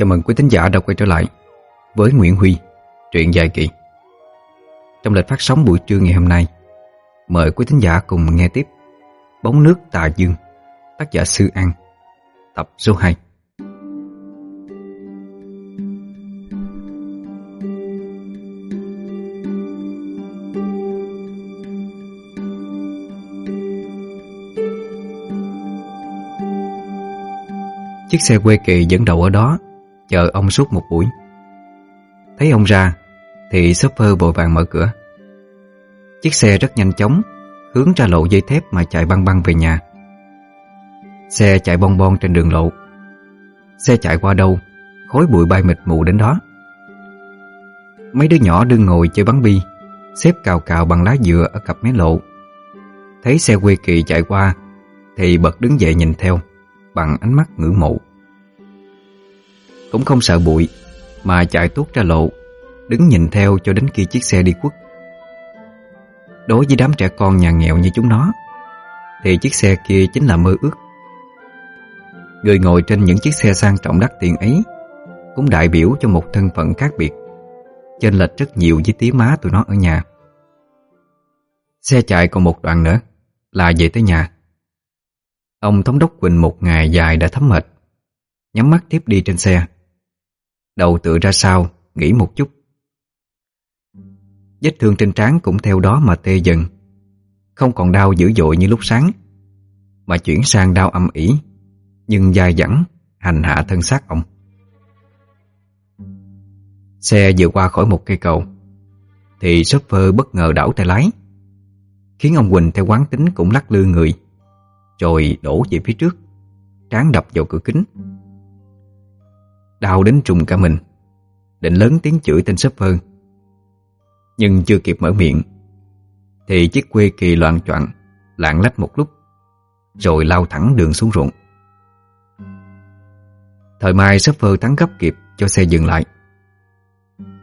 Chào mừng quý thính giả đã quay trở lại với Nguyễn Huy, truyện dài kỳ. Trong lịch phát sóng buổi trưa ngày hôm nay, mời quý thính giả cùng nghe tiếp Bóng nước tà dương, tác giả Sư An, tập số 2. Chiếc xe quê kỳ dẫn đầu ở đó chờ ông suốt một buổi. Thấy ông ra, thì shopper vội vàng mở cửa. Chiếc xe rất nhanh chóng, hướng ra lộ dây thép mà chạy băng băng về nhà. Xe chạy bon bon trên đường lộ. Xe chạy qua đâu, khói bụi bay mịt mù đến đó. Mấy đứa nhỏ đương ngồi chơi bắn bi, xếp cào cào bằng lá dừa ở cặp mé lộ. Thấy xe quê kỳ chạy qua, thì bật đứng dậy nhìn theo, bằng ánh mắt ngưỡng mộ. Cũng không sợ bụi, Mà chạy tuốt ra lộ, Đứng nhìn theo cho đến khi chiếc xe đi quất Đối với đám trẻ con nhà nghèo như chúng nó, Thì chiếc xe kia chính là mơ ước. Người ngồi trên những chiếc xe sang trọng đắt tiền ấy Cũng đại biểu cho một thân phận khác biệt, Chênh lệch rất nhiều với tí má tụi nó ở nhà. Xe chạy còn một đoạn nữa, Là về tới nhà. Ông thống đốc Quỳnh một ngày dài đã thấm mệt, Nhắm mắt tiếp đi trên xe. Đầu tựa ra sau Nghỉ một chút. Vết thương trên trán cũng theo đó mà tê dần. Không còn đau dữ dội như lúc sáng, Mà chuyển sang đau âm ỉ, Nhưng dai dẳng, Hành hạ thân xác ông. Xe vừa qua khỏi một cây cầu, Thì shopper bất ngờ đảo tay lái, Khiến ông Quỳnh theo quán tính cũng lắc lư người, Rồi đổ về phía trước, Trán đập vào cửa kính. Đau đến trùng cả mình Định lớn tiếng chửi tên sếp hơn. Nhưng chưa kịp mở miệng Thì chiếc quê kỳ loạn choạng Lạng lách một lúc Rồi lao thẳng đường xuống ruộng. Thời mai sếp phơ thắng gấp kịp Cho xe dừng lại.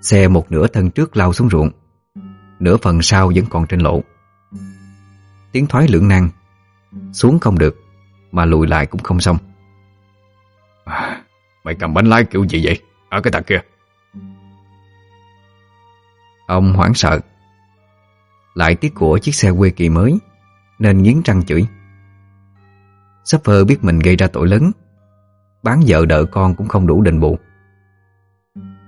Xe một nửa thân trước lao xuống ruộng Nửa phần sau vẫn còn trên lộ Tiếng thoái lưỡng năng Xuống không được Mà lùi lại cũng không xong. À, Mày cầm bánh lái kiểu gì vậy? Ở cái thằng kia. Ông hoảng sợ. Lại tiếc của chiếc xe quê kỳ mới Nên nghiến răng chửi. Sắp hơ biết mình gây ra tội lớn Bán vợ đợi con cũng không đủ đền bù.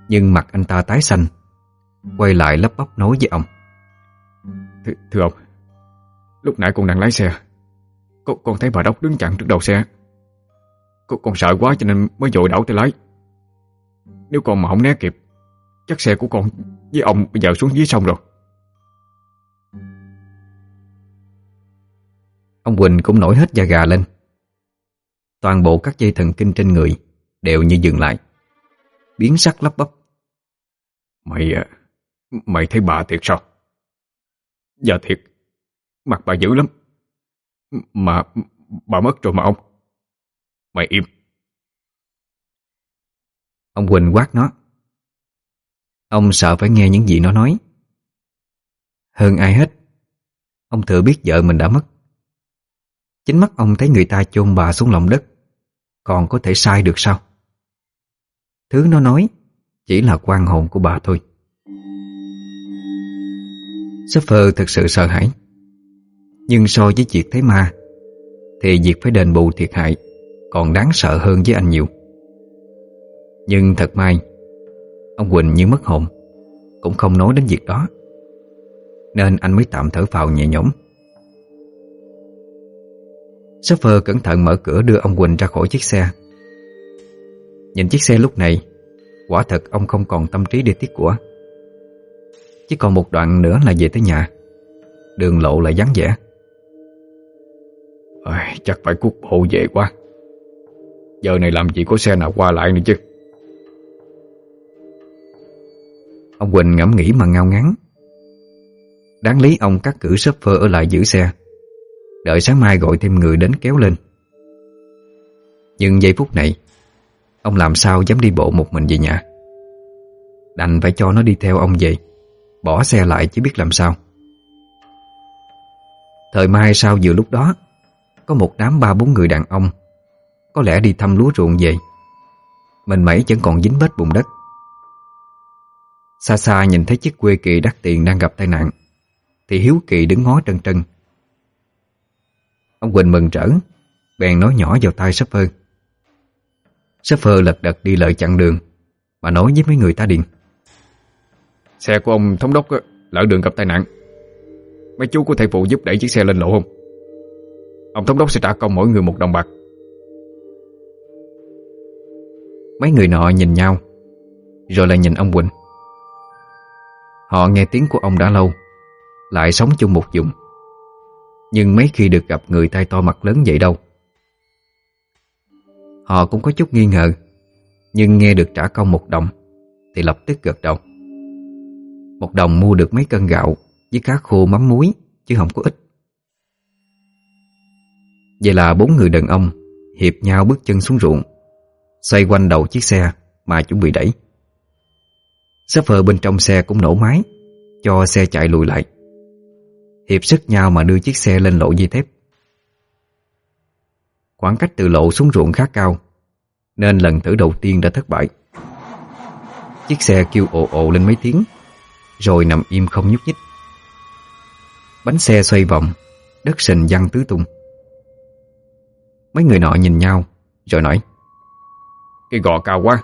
Nhưng mặt anh ta tái xanh Quay lại lấp bóc nói với ông. Th Thưa ông Lúc nãy con đang lái xe Con, con thấy bà Đốc đứng chặn trước đầu xe. Cô còn sợ quá cho nên mới vội đảo tay lái. Nếu con mà không né kịp Chắc xe của con với ông bây giờ xuống dưới sông rồi. Ông Quỳnh cũng nổi hết da gà lên. Toàn bộ các dây thần kinh trên người Đều như dừng lại. Biến sắc lắp bắp. Mày ờ, Mày thấy bà thiệt sao? Dạ thiệt. Mặt bà dữ lắm. Mà bà mất rồi mà ông. Mày im. Ông Huỳnh quát nó. Ông sợ phải nghe những gì nó nói. Hơn ai hết, Ông thừa biết vợ mình đã mất. Chính mắt ông thấy người ta chôn bà xuống lòng đất, Còn có thể sai được sao? Thứ nó nói Chỉ là quan hồn của bà thôi. Suffer thật sự sợ hãi. Nhưng so với việc thấy ma, Thì việc phải đền bù thiệt hại còn đáng sợ hơn với anh nhiều. Nhưng thật may Ông Quỳnh như mất hồn Cũng không nói đến việc đó Nên anh mới tạm thở phào nhẹ nhõm. Shopper cẩn thận mở cửa đưa ông Quỳnh ra khỏi chiếc xe. Nhìn chiếc xe lúc này Quả thật ông không còn tâm trí để tiếc của. Chỉ còn một đoạn nữa là về tới nhà. Đường lộ lại vắng vẻ. À, Chắc phải cút bộ về quá. Giờ này làm gì có xe nào qua lại nữa chứ? Ông Quỳnh ngẫm nghĩ mà ngao ngắn Đáng lý ông cắt cử sắp phơ ở lại giữ xe. Đợi sáng mai gọi thêm người đến kéo lên. Nhưng giây phút này, Ông làm sao dám đi bộ một mình về nhà? Đành phải cho nó đi theo ông về, Bỏ xe lại chứ biết làm sao. Thời mai sau vừa lúc đó, Có một đám ba bốn người đàn ông có lẽ đi thăm lúa ruộng về. Mình mẩy vẫn còn dính vết bùn đất. Xa xa nhìn thấy chiếc quê kỳ đắt tiền đang gặp tai nạn, Thì Hiếu Kỳ đứng ngó trân trân. Ông Quỳnh mừng rỡ, Bèn nói nhỏ vào tai sắp phơ Sắp phơ lật đật đi lợi chặn đường, Mà nói với mấy người ta điện Xe của ông thống đốc lỡ đường gặp tai nạn, Mấy chú có thể phụ giúp đẩy chiếc xe lên lộ không? Ông thống đốc sẽ trả công mỗi người một đồng bạc. Mấy người nọ nhìn nhau Rồi lại nhìn ông Quỳnh. Họ nghe tiếng của ông đã lâu Lại sống chung một dụng, Nhưng mấy khi được gặp người tay to mặt lớn vậy đâu Họ cũng có chút nghi ngờ. Nhưng nghe được trả công một đồng Thì lập tức gật đầu. Một đồng mua được mấy cân gạo Với cá khô mắm muối Chứ không có ít. Vậy là bốn người đàn ông Hiệp nhau bước chân xuống ruộng Xoay quanh đầu chiếc xe Mà chuẩn bị đẩy. Sắp phờ bên trong xe cũng nổ máy, Cho xe chạy lùi lại. Hiệp sức nhau mà đưa chiếc xe lên lộ dây thép. Khoảng cách từ lộ xuống ruộng khá cao, Nên lần thử đầu tiên đã thất bại. Chiếc xe kêu ồ ồ lên mấy tiếng, Rồi nằm im không nhúc nhích. Bánh xe xoay vòng, Đất sình văng tứ tung. Mấy người nọ nhìn nhau, Rồi nói cái gò cao quá.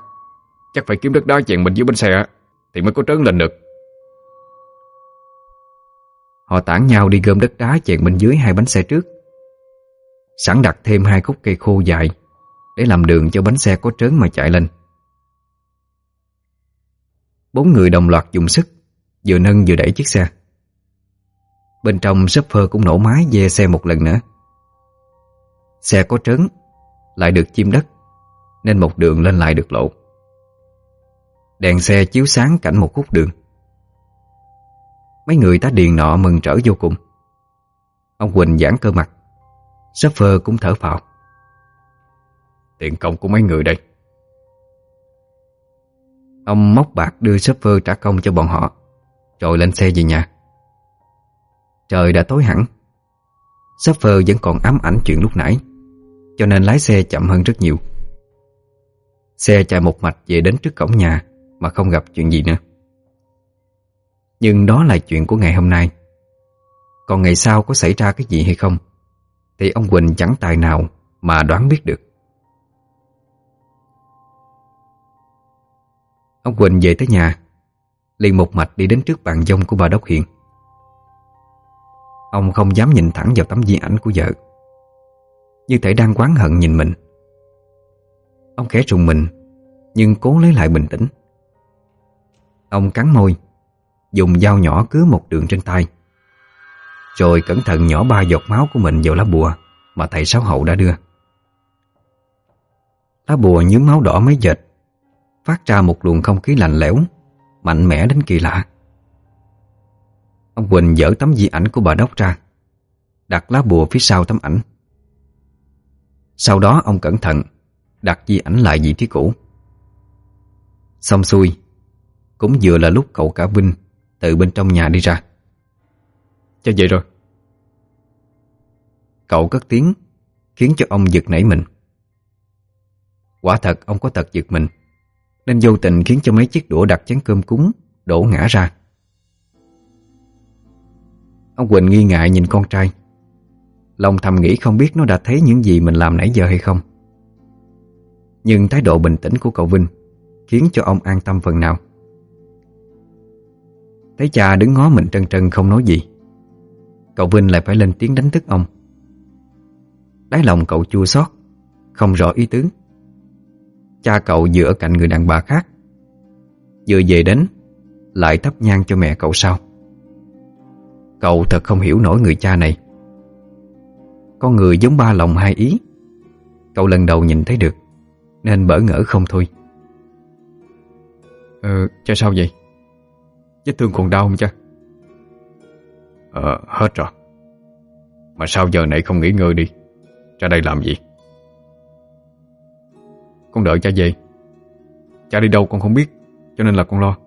Chắc phải kiếm đất đá chèn mình dưới bánh xe Thì mới có trớn lên được. Họ tản nhau đi gom đất đá chèn bên dưới hai bánh xe trước. Sẵn đặt thêm hai khúc cây khô dài Để làm đường cho bánh xe có trớn mà chạy lên. Bốn người đồng loạt dùng sức, Vừa nâng vừa đẩy chiếc xe. Bên trong sắp phơ cũng nổ máy dê xe một lần nữa. Xe có trớn, Lại được chim đất. Nên một đường lên lại được lộ. Đèn xe chiếu sáng cảnh một khúc đường. Mấy người ta điền nọ mừng trở vô cùng. Ông Quỳnh giãn cơ mặt. Sắp phơ cũng thở phào. Tiền công của mấy người đây. Ông móc bạc đưa sắp phơ trả công cho bọn họ, Rồi lên xe về nhà. Trời đã tối hẳn. Sắp phơ vẫn còn ám ảnh chuyện lúc nãy, Cho nên lái xe chậm hơn rất nhiều. Xe chạy một mạch về đến trước cổng nhà Mà không gặp chuyện gì nữa. Nhưng đó là chuyện của ngày hôm nay. Còn ngày sau có xảy ra cái gì hay không, Thì ông Quỳnh chẳng tài nào Mà đoán biết được. Ông Quỳnh về tới nhà, liền một mạch đi đến trước bàn dông của bà Đốc Hiền. Ông không dám nhìn thẳng vào tấm di ảnh của vợ. Như thể đang quán hận nhìn mình. Ông khẽ rùng mình, Nhưng cố lấy lại bình tĩnh. Ông cắn môi, Dùng dao nhỏ cứa một đường trên tay. Rồi cẩn thận nhỏ ba giọt máu của mình vào lá bùa Mà thầy sáu hậu đã đưa. Lá bùa nhớ máu đỏ mấy dệt, Phát ra một luồng không khí lạnh lẽo, Mạnh mẽ đến kỳ lạ. Ông Quỳnh dỡ tấm di ảnh của bà Đốc ra, Đặt lá bùa phía sau tấm ảnh. Sau đó ông cẩn thận đặt di ảnh lại vị trí cũ. Xong xuôi, cũng vừa là lúc cậu cả Vinh từ bên trong nhà đi ra. Cho vậy rồi. Cậu cất tiếng khiến cho ông giật nảy mình. Quả thật ông có tật giật mình, nên vô tình khiến cho mấy chiếc đũa đặt chén cơm cúng đổ ngã ra. Ông Quỳnh nghi ngại nhìn con trai Lòng thầm nghĩ không biết nó đã thấy những gì mình làm nãy giờ hay không nhưng thái độ bình tĩnh của cậu Vinh Khiến cho ông an tâm phần nào. Thấy cha đứng ngó mình trân trân không nói gì, Cậu Vinh lại phải lên tiếng đánh thức ông. Đáy lòng cậu chua xót, Không rõ ý tứ. Cha cậu vừa ở cạnh người đàn bà khác, Vừa về đến Lại thắp nhang cho mẹ cậu sao Cậu thật không hiểu nổi người cha này. Con người giống ba lòng hai ý, Cậu lần đầu nhìn thấy được. Nên bỡ ngỡ không thôi. Ừ, cho sao vậy? Vết thương còn đau không cha? Ờ, hết rồi. Mà sao giờ này không nghỉ ngơi đi? Ra đây làm gì? Con đợi cha về. Cha đi đâu con không biết Cho nên là con lo.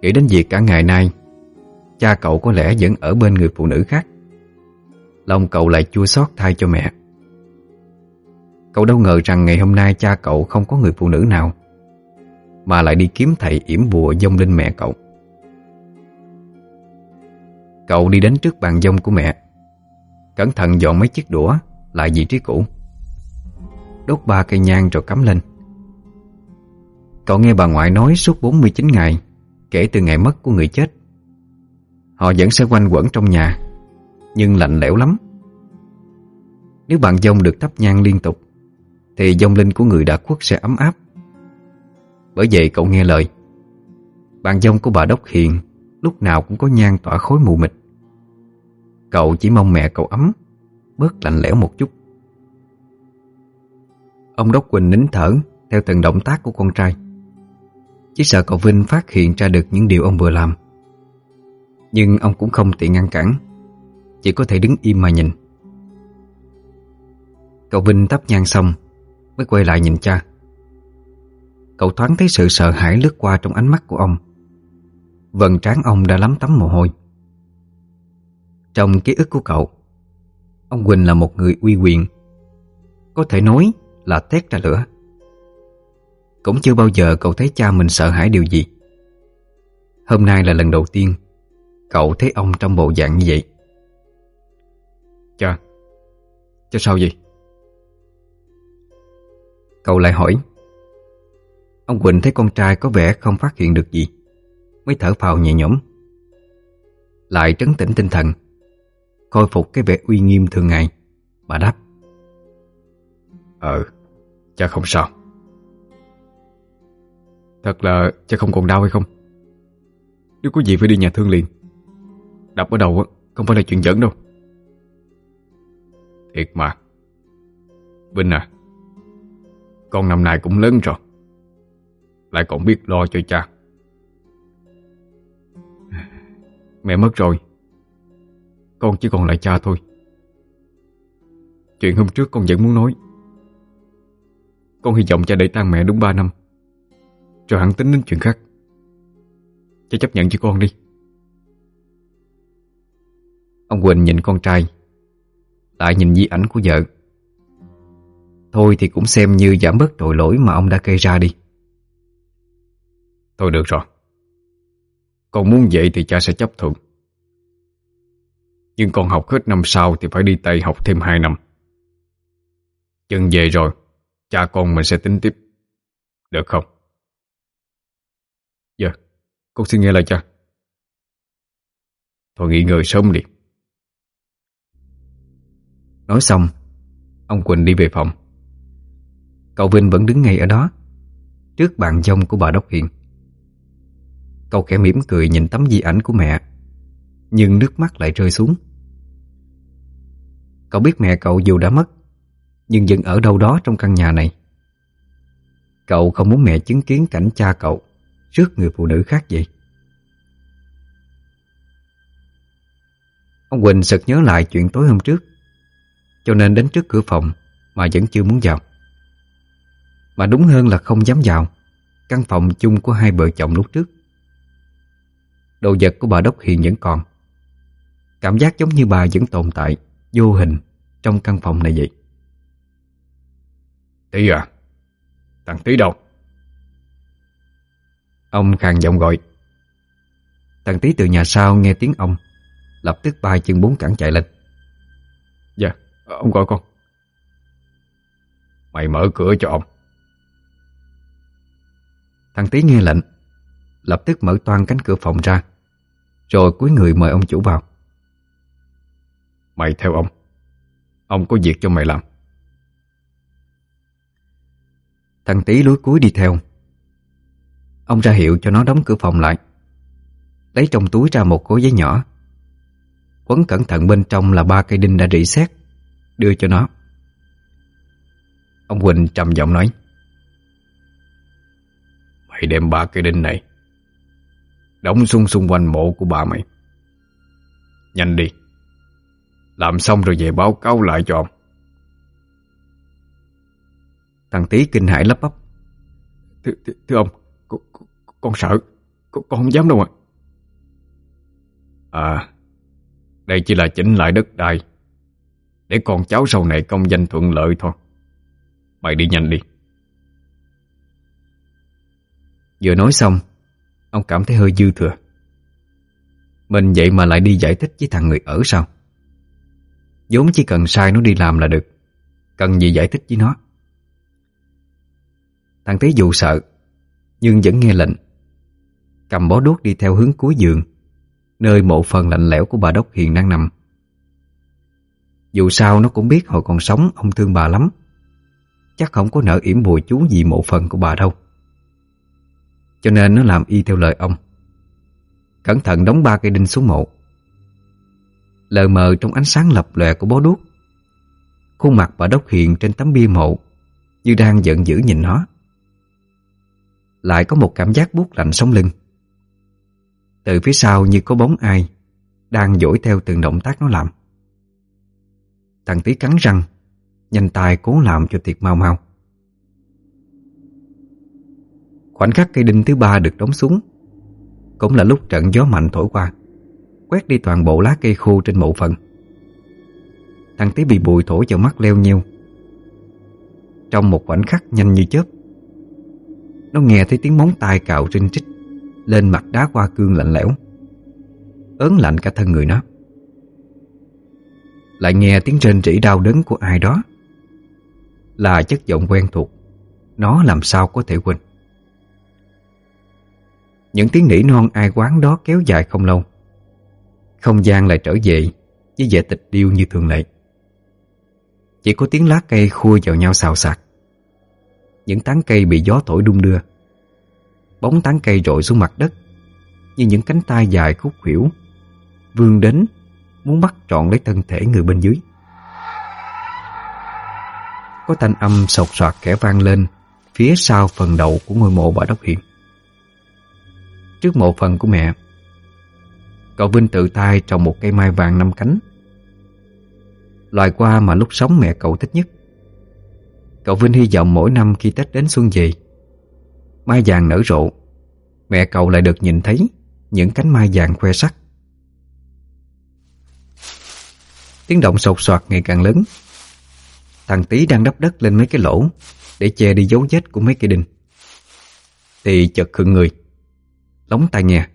Nghĩ đến việc cả ngày nay Cha cậu có lẽ vẫn ở bên người phụ nữ khác. Lòng cậu lại chua xót thay cho mẹ. Cậu đâu ngờ rằng ngày hôm nay cha cậu không có người phụ nữ nào, Mà lại đi kiếm thầy yểm bùa dông lên mẹ cậu. Cậu đi đến trước bàn dông của mẹ. Cẩn thận dọn mấy chiếc đũa Lại vị trí cũ. Đốt ba cây nhang rồi cắm lên. Cậu nghe bà ngoại nói suốt 49 ngày, Kể từ ngày mất của người chết. Họ vẫn sẽ quanh quẩn trong nhà, Nhưng lạnh lẽo lắm. Nếu bàn dông được thắp nhang liên tục thì dông linh của người đã khuất sẽ ấm áp. Bởi vậy cậu nghe lời. Bàn dông của bà Đốc Hiền Lúc nào cũng có nhang tỏa khối mù mịt. Cậu chỉ mong mẹ cậu ấm, Bớt lạnh lẽo một chút. Ông Đốc Quỳnh nín thở Theo từng động tác của con trai. Chỉ sợ cậu Vinh phát hiện ra được những điều ông vừa làm. Nhưng ông cũng không tiện ngăn cản, Chỉ có thể đứng im mà nhìn. Cậu Vinh tắp nhang xong Mới quay lại nhìn cha. Cậu thoáng thấy sự sợ hãi lướt qua trong ánh mắt của ông. Vần trán ông đã lắm tấm mồ hôi. Trong ký ức của cậu, Ông Quỳnh là một người uy quyền, Có thể nói là tét ra lửa. Cũng chưa bao giờ cậu thấy cha mình sợ hãi điều gì. Hôm nay là lần đầu tiên Cậu thấy ông trong bộ dạng như vậy. Cha Cha sao vậy? Cậu lại hỏi. Ông Quỳnh thấy con trai có vẻ không phát hiện được gì Mới thở phào nhẹ nhõm. Lại trấn tĩnh tinh thần Khôi phục cái vẻ uy nghiêm thường ngày. Bà đáp. Ờ, cha không sao. Thật là cha không còn đau hay không? Nếu có gì phải đi nhà thương liền. Đập ở đầu không phải là chuyện giỡn đâu. Thiệt mà. Vinh à con năm nay cũng lớn rồi. Lại còn biết lo cho cha. Mẹ mất rồi. Con chỉ còn lại cha thôi. Chuyện hôm trước con vẫn muốn nói. Con hy vọng cha để tang mẹ đúng 3 năm. Rồi hẳn tính đến chuyện khác. Cha chấp nhận cho con đi. Ông Quỳnh nhìn con trai. Lại nhìn di ảnh của vợ. Thôi thì cũng xem như giảm bớt tội lỗi mà ông đã gây ra đi. Thôi được rồi. Con muốn vậy thì cha sẽ chấp thuận. Nhưng con học hết năm sau thì phải đi Tây học thêm 2 năm. Chân về rồi Cha con mình sẽ tính tiếp. Được không? Dạ Con xin nghe lời cha. Thôi nghỉ ngơi sớm đi. Nói xong Ông Quỳnh đi về phòng. Cậu Vinh vẫn đứng ngay ở đó, Trước bàn dông của bà Đốc Hiền. Cậu khẽ mỉm cười nhìn tấm di ảnh của mẹ, Nhưng nước mắt lại rơi xuống. Cậu biết mẹ cậu dù đã mất, Nhưng vẫn ở đâu đó trong căn nhà này. Cậu không muốn mẹ chứng kiến cảnh cha cậu Trước người phụ nữ khác vậy. Ông Quỳnh sực nhớ lại chuyện tối hôm trước, Cho nên đến trước cửa phòng Mà vẫn chưa muốn vào. Mà đúng hơn là không dám vào. Căn phòng chung của hai vợ chồng lúc trước. Đồ vật của bà Đốc hiện vẫn còn. Cảm giác giống như bà vẫn tồn tại Vô hình Trong căn phòng này vậy. Tí à Thằng Tí đâu? Ông khàn giọng gọi. Thằng Tí từ nhà sau nghe tiếng ông Lập tức bay chân bốn cẳng chạy lên. Dạ, ông gọi con. Mày mở cửa cho ông. Thằng Tý nghe lệnh Lập tức mở toan cánh cửa phòng ra Rồi cúi người mời ông chủ vào. Mày theo ông Ông có việc cho mày làm. Thằng Tý lúi cuối đi theo. Ông ra hiệu cho nó đóng cửa phòng lại Lấy trong túi ra một khối giấy nhỏ. Quấn cẩn thận bên trong là ba cây đinh đã rỉ xét Đưa cho nó. Ông Quỳnh trầm giọng nói Mày đem ba cây đinh này Đóng xung xung quanh mộ của bà mày. Nhanh đi. Làm xong rồi về báo cáo lại cho ông. Thằng tí kinh hãi lấp bắp. Thưa, thưa, thưa ông con, con, con sợ con, con không dám đâu ạ. À. à Đây chỉ là chỉnh lại đất đai. Để con cháu sau này công danh thuận lợi thôi. Mày đi nhanh đi. Vừa nói xong, Ông cảm thấy hơi dư thừa. Mình vậy mà lại đi giải thích với thằng người ở sao? Vốn chỉ cần sai nó đi làm là được. Cần gì giải thích với nó? Thằng Tế dù sợ, Nhưng vẫn nghe lệnh. Cầm bó đuốc đi theo hướng cuối giường, Nơi mộ phần lạnh lẽo của bà Đốc Hiền đang nằm. Dù sao nó cũng biết hồi còn sống, Ông thương bà lắm. Chắc không có nợ yểm bùi chú gì mộ phần của bà đâu. Cho nên nó làm y theo lời ông. Cẩn thận đóng ba cây đinh xuống mộ Lờ mờ trong ánh sáng lập lòe của bó đuốc. Khuôn mặt bà đốc hiền trên tấm bia mộ, Như đang giận dữ nhìn nó. Lại có một cảm giác buốt lạnh sống lưng. Từ phía sau như có bóng ai, Đang dỗi theo từng động tác nó làm. Thằng tí cắn răng, Nhanh tay cố làm cho tiệc mau mau. Khoảnh khắc cây đinh thứ ba được đóng xuống, Cũng là lúc trận gió mạnh thổi qua, Quét đi toàn bộ lá cây khô trên mộ phần. Thằng tí bị bụi thổi vào mắt leo nheo Trong một khoảnh khắc nhanh như chớp, Nó nghe thấy tiếng móng tay cào rinh trích Lên mặt đá hoa cương lạnh lẽo, Ớn lạnh cả thân người nó. Lại nghe tiếng rên rỉ đau đớn của ai đó, Là chất giọng quen thuộc, Nó làm sao có thể quên. Những tiếng nỉ non ai quán đó kéo dài không lâu. Không gian lại trở về Với vẻ tịch điêu như thường lệ. Chỉ có tiếng lá cây khua vào nhau xào xạc. Những tán cây bị gió thổi đung đưa. Bóng tán cây rội xuống mặt đất Như những cánh tay dài khúc khỉu Vươn đến, Muốn bắt trọn lấy thân thể người bên dưới. Có thanh âm sột soạt kẻ vang lên Phía sau phần đầu của ngôi mộ bà Đốc Hiền trước mộ phần của mẹ. Cậu Vinh tự tay trồng một cây mai vàng năm cánh. Loài hoa mà lúc sống mẹ cậu thích nhất. Cậu Vinh hy vọng mỗi năm khi Tết đến xuân về, Mai vàng nở rộ, Mẹ cậu lại được nhìn thấy Những cánh mai vàng khoe sắc. Tiếng động sột soạt ngày càng lớn. Thằng Tý đang đắp đất lên mấy cái lỗ Để che đi dấu vết của mấy cây đinh. Thì chợt khựng người lóng tai nghe.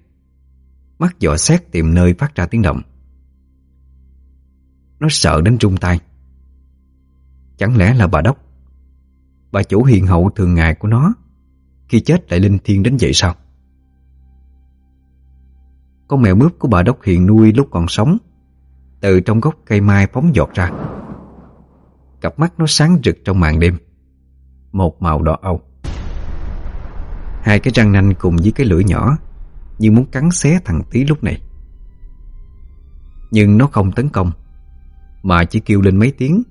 Mắt dò xét tìm nơi phát ra tiếng động. Nó sợ đến rung tay. Chẳng lẽ là bà Đốc? Bà chủ hiền hậu thường ngày của nó, Khi chết lại linh thiêng đến vậy sao? Con mèo mướp của bà Đốc Hiền nuôi lúc còn sống, Từ trong gốc cây mai phóng giọt ra. Cặp mắt nó sáng rực trong màn đêm. Một màu đỏ âu. Hai cái răng nanh cùng với cái lưỡi nhỏ, Như muốn cắn xé thằng tí lúc này. Nhưng nó không tấn công, Mà chỉ kêu lên mấy tiếng,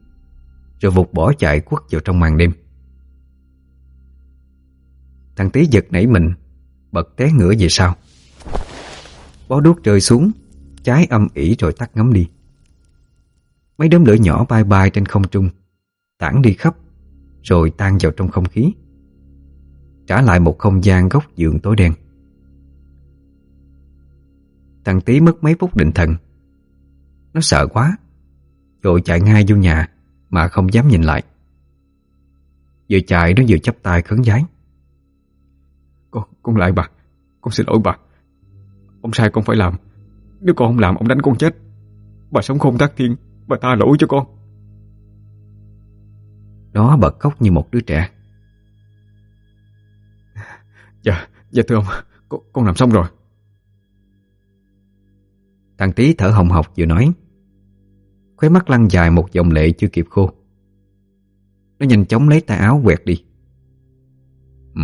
Rồi vụt bỏ chạy quất vào trong màn đêm. Thằng tí giật nảy mình, Bật té ngửa về sau. Bó đuốc rơi xuống Trái âm ỉ rồi tắt ngấm đi. Mấy đốm lửa nhỏ bay bay trên không trung, Tản đi khắp, Rồi tan vào trong không khí. Trả lại một không gian góc giường tối đen. Thằng tí mất mấy phút định thần. Nó sợ quá Rồi chạy ngay vô nhà Mà không dám nhìn lại. Vừa chạy nó vừa chắp tay khấn giái. Con, con lại bà Con xin lỗi bà. Ông sai con phải làm. Nếu con không làm ông đánh con chết. Bà sống không tác thiên Bà tha lỗi cho con. Nó bật khóc như một đứa trẻ. Dạ, dạ thưa ông, con, con làm xong rồi. Thằng tí thở hồng hộc vừa nói. Khóe mắt lăn dài một dòng lệ chưa kịp khô. Nó nhanh chóng lấy tay áo quẹt đi. Ừ,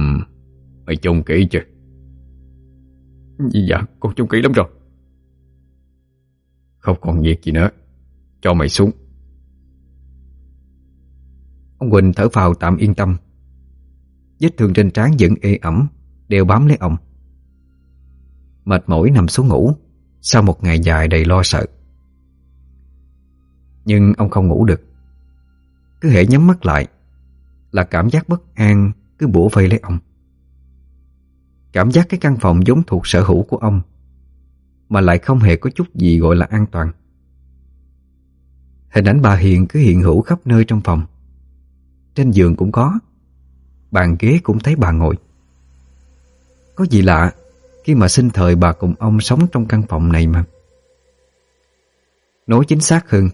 mày trông kỹ chưa? Dạ, con trông kỹ lắm rồi. Không còn việc gì nữa. Cho mày xuống. Ông Quỳnh thở phào tạm yên tâm. Vết thương trên trán vẫn ê ẩm. Đều bám lấy ông. Mệt mỏi nằm xuống ngủ, Sau một ngày dài đầy lo sợ. Nhưng ông không ngủ được. Cứ hễ nhắm mắt lại Là cảm giác bất an Cứ bủa vây lấy ông. Cảm giác cái căn phòng giống thuộc sở hữu của ông Mà lại không hề có chút gì gọi là an toàn. Hình ảnh bà Hiền cứ hiện hữu khắp nơi trong phòng. Trên giường cũng có, Bàn ghế cũng thấy bà ngồi. Có gì lạ khi mà sinh thời bà cùng ông sống trong căn phòng này mà. Nói chính xác hơn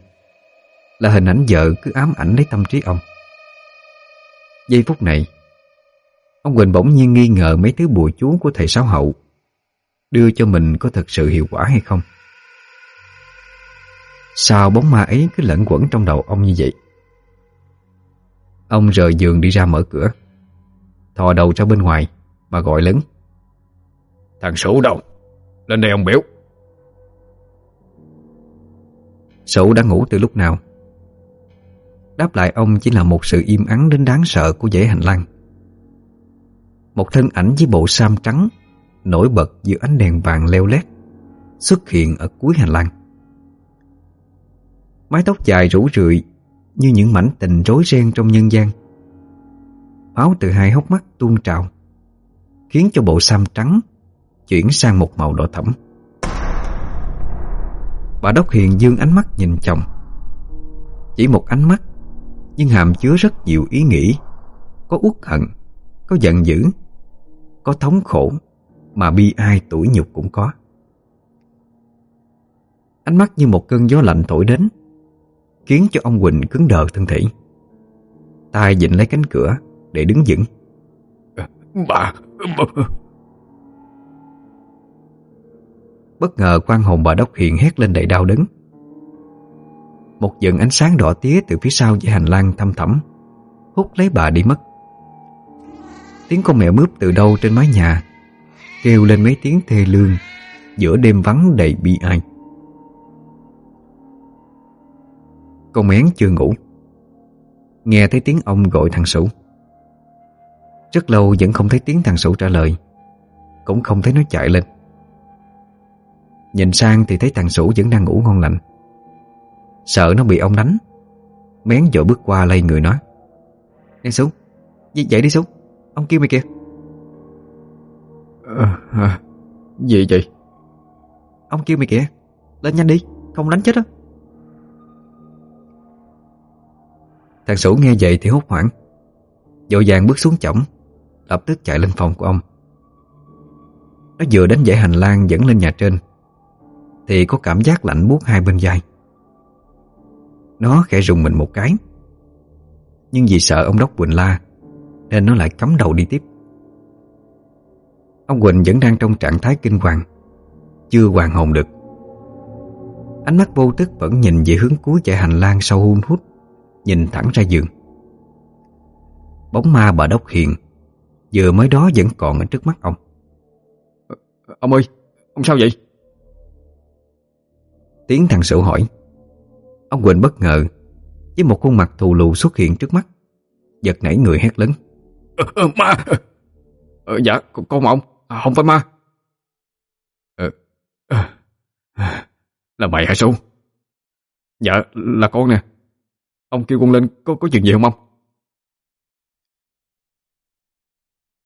là hình ảnh vợ cứ ám ảnh lấy tâm trí ông. Giây phút này, ông Quỳnh bỗng nhiên nghi ngờ mấy thứ bùa chú của thầy Sáu Hậu đưa cho mình có thật sự hiệu quả hay không. Sao bóng ma ấy cứ lẫn quẩn trong đầu ông như vậy? Ông rời giường đi ra mở cửa, thò đầu ra bên ngoài mà gọi lớn. Thằng Sủ đâu? Lên đây ông biểu. Sủ đã ngủ từ lúc nào? Đáp lại ông chỉ là một sự im ắng đến đáng sợ của dãy hành lang. Một thân ảnh với bộ sam trắng, Nổi bật giữa ánh đèn vàng leo lét, Xuất hiện ở cuối hành lang. Mái tóc dài rủ rượi Như những mảnh tình rối ren trong nhân gian. Máu từ hai hốc mắt tuôn trào, Khiến cho bộ sam trắng Chuyển sang một màu đỏ thẫm. Bà Đốc Hiền dương ánh mắt nhìn chồng. Chỉ một ánh mắt Nhưng hàm chứa rất nhiều ý nghĩ. Có uất hận Có giận dữ Có thống khổ Mà bi ai tuổi nhục cũng có. Ánh mắt như một cơn gió lạnh thổi đến Khiến cho ông Quỳnh cứng đờ thân thể. Tay dịnh lấy cánh cửa Để đứng vững. Bà, bà Bất ngờ quan hồn bà Đốc hiện hét lên đầy đau đớn. Một dần ánh sáng đỏ tía từ phía sau dãy hành lang thăm thẳm, Hút lấy bà đi mất. Tiếng con mẹ mướp từ đâu trên mái nhà, Kêu lên mấy tiếng thê lương, Giữa đêm vắng đầy bi ai. Con mén chưa ngủ. Nghe thấy tiếng ông gọi thằng Sủ Rất lâu vẫn không thấy tiếng thằng Sủ trả lời, Cũng không thấy nó chạy lên. Nhìn sang thì thấy thằng Sủ vẫn đang ngủ ngon lành. Sợ nó bị ông đánh. Mén vội bước qua lây người nói. Nè Sủ Dậy đi Sủ Ông kêu mày kìa. À, à, Gì vậy? Ông kêu mày kìa. Lên nhanh đi Không đánh chết đó Thằng Sủ nghe vậy thì hốt hoảng. Dội vàng bước xuống chổng Lập tức chạy lên phòng của ông. Nó vừa đến dãy hành lang dẫn lên nhà trên. Thì có cảm giác lạnh buốt hai bên vai. Nó khẽ rùng mình một cái. Nhưng vì sợ ông Đốc Quỳnh la Nên nó lại cắm đầu đi tiếp. Ông Quỳnh vẫn đang trong trạng thái kinh hoàng Chưa hoàn hồn được. Ánh mắt vô tức vẫn nhìn về hướng cuối chạy hành lang sau hun hút Nhìn thẳng ra giường. Bóng ma bà Đốc Hiền Vừa mới đó vẫn còn ở trước mắt ông. Ờ, ông ơi, ông sao vậy? tiếng thằng Sửu hỏi. Ông Quỳnh bất ngờ Với một khuôn mặt thù lù xuất hiện trước mắt Giật nảy người hét lớn. Ờ, ờ Ma! Ờ, Dạ con ông à, Không phải ma. Ờ, ờ, ờ Là mày hả Sửu Dạ là con nè. Ông kêu con lên có có chuyện gì không ông?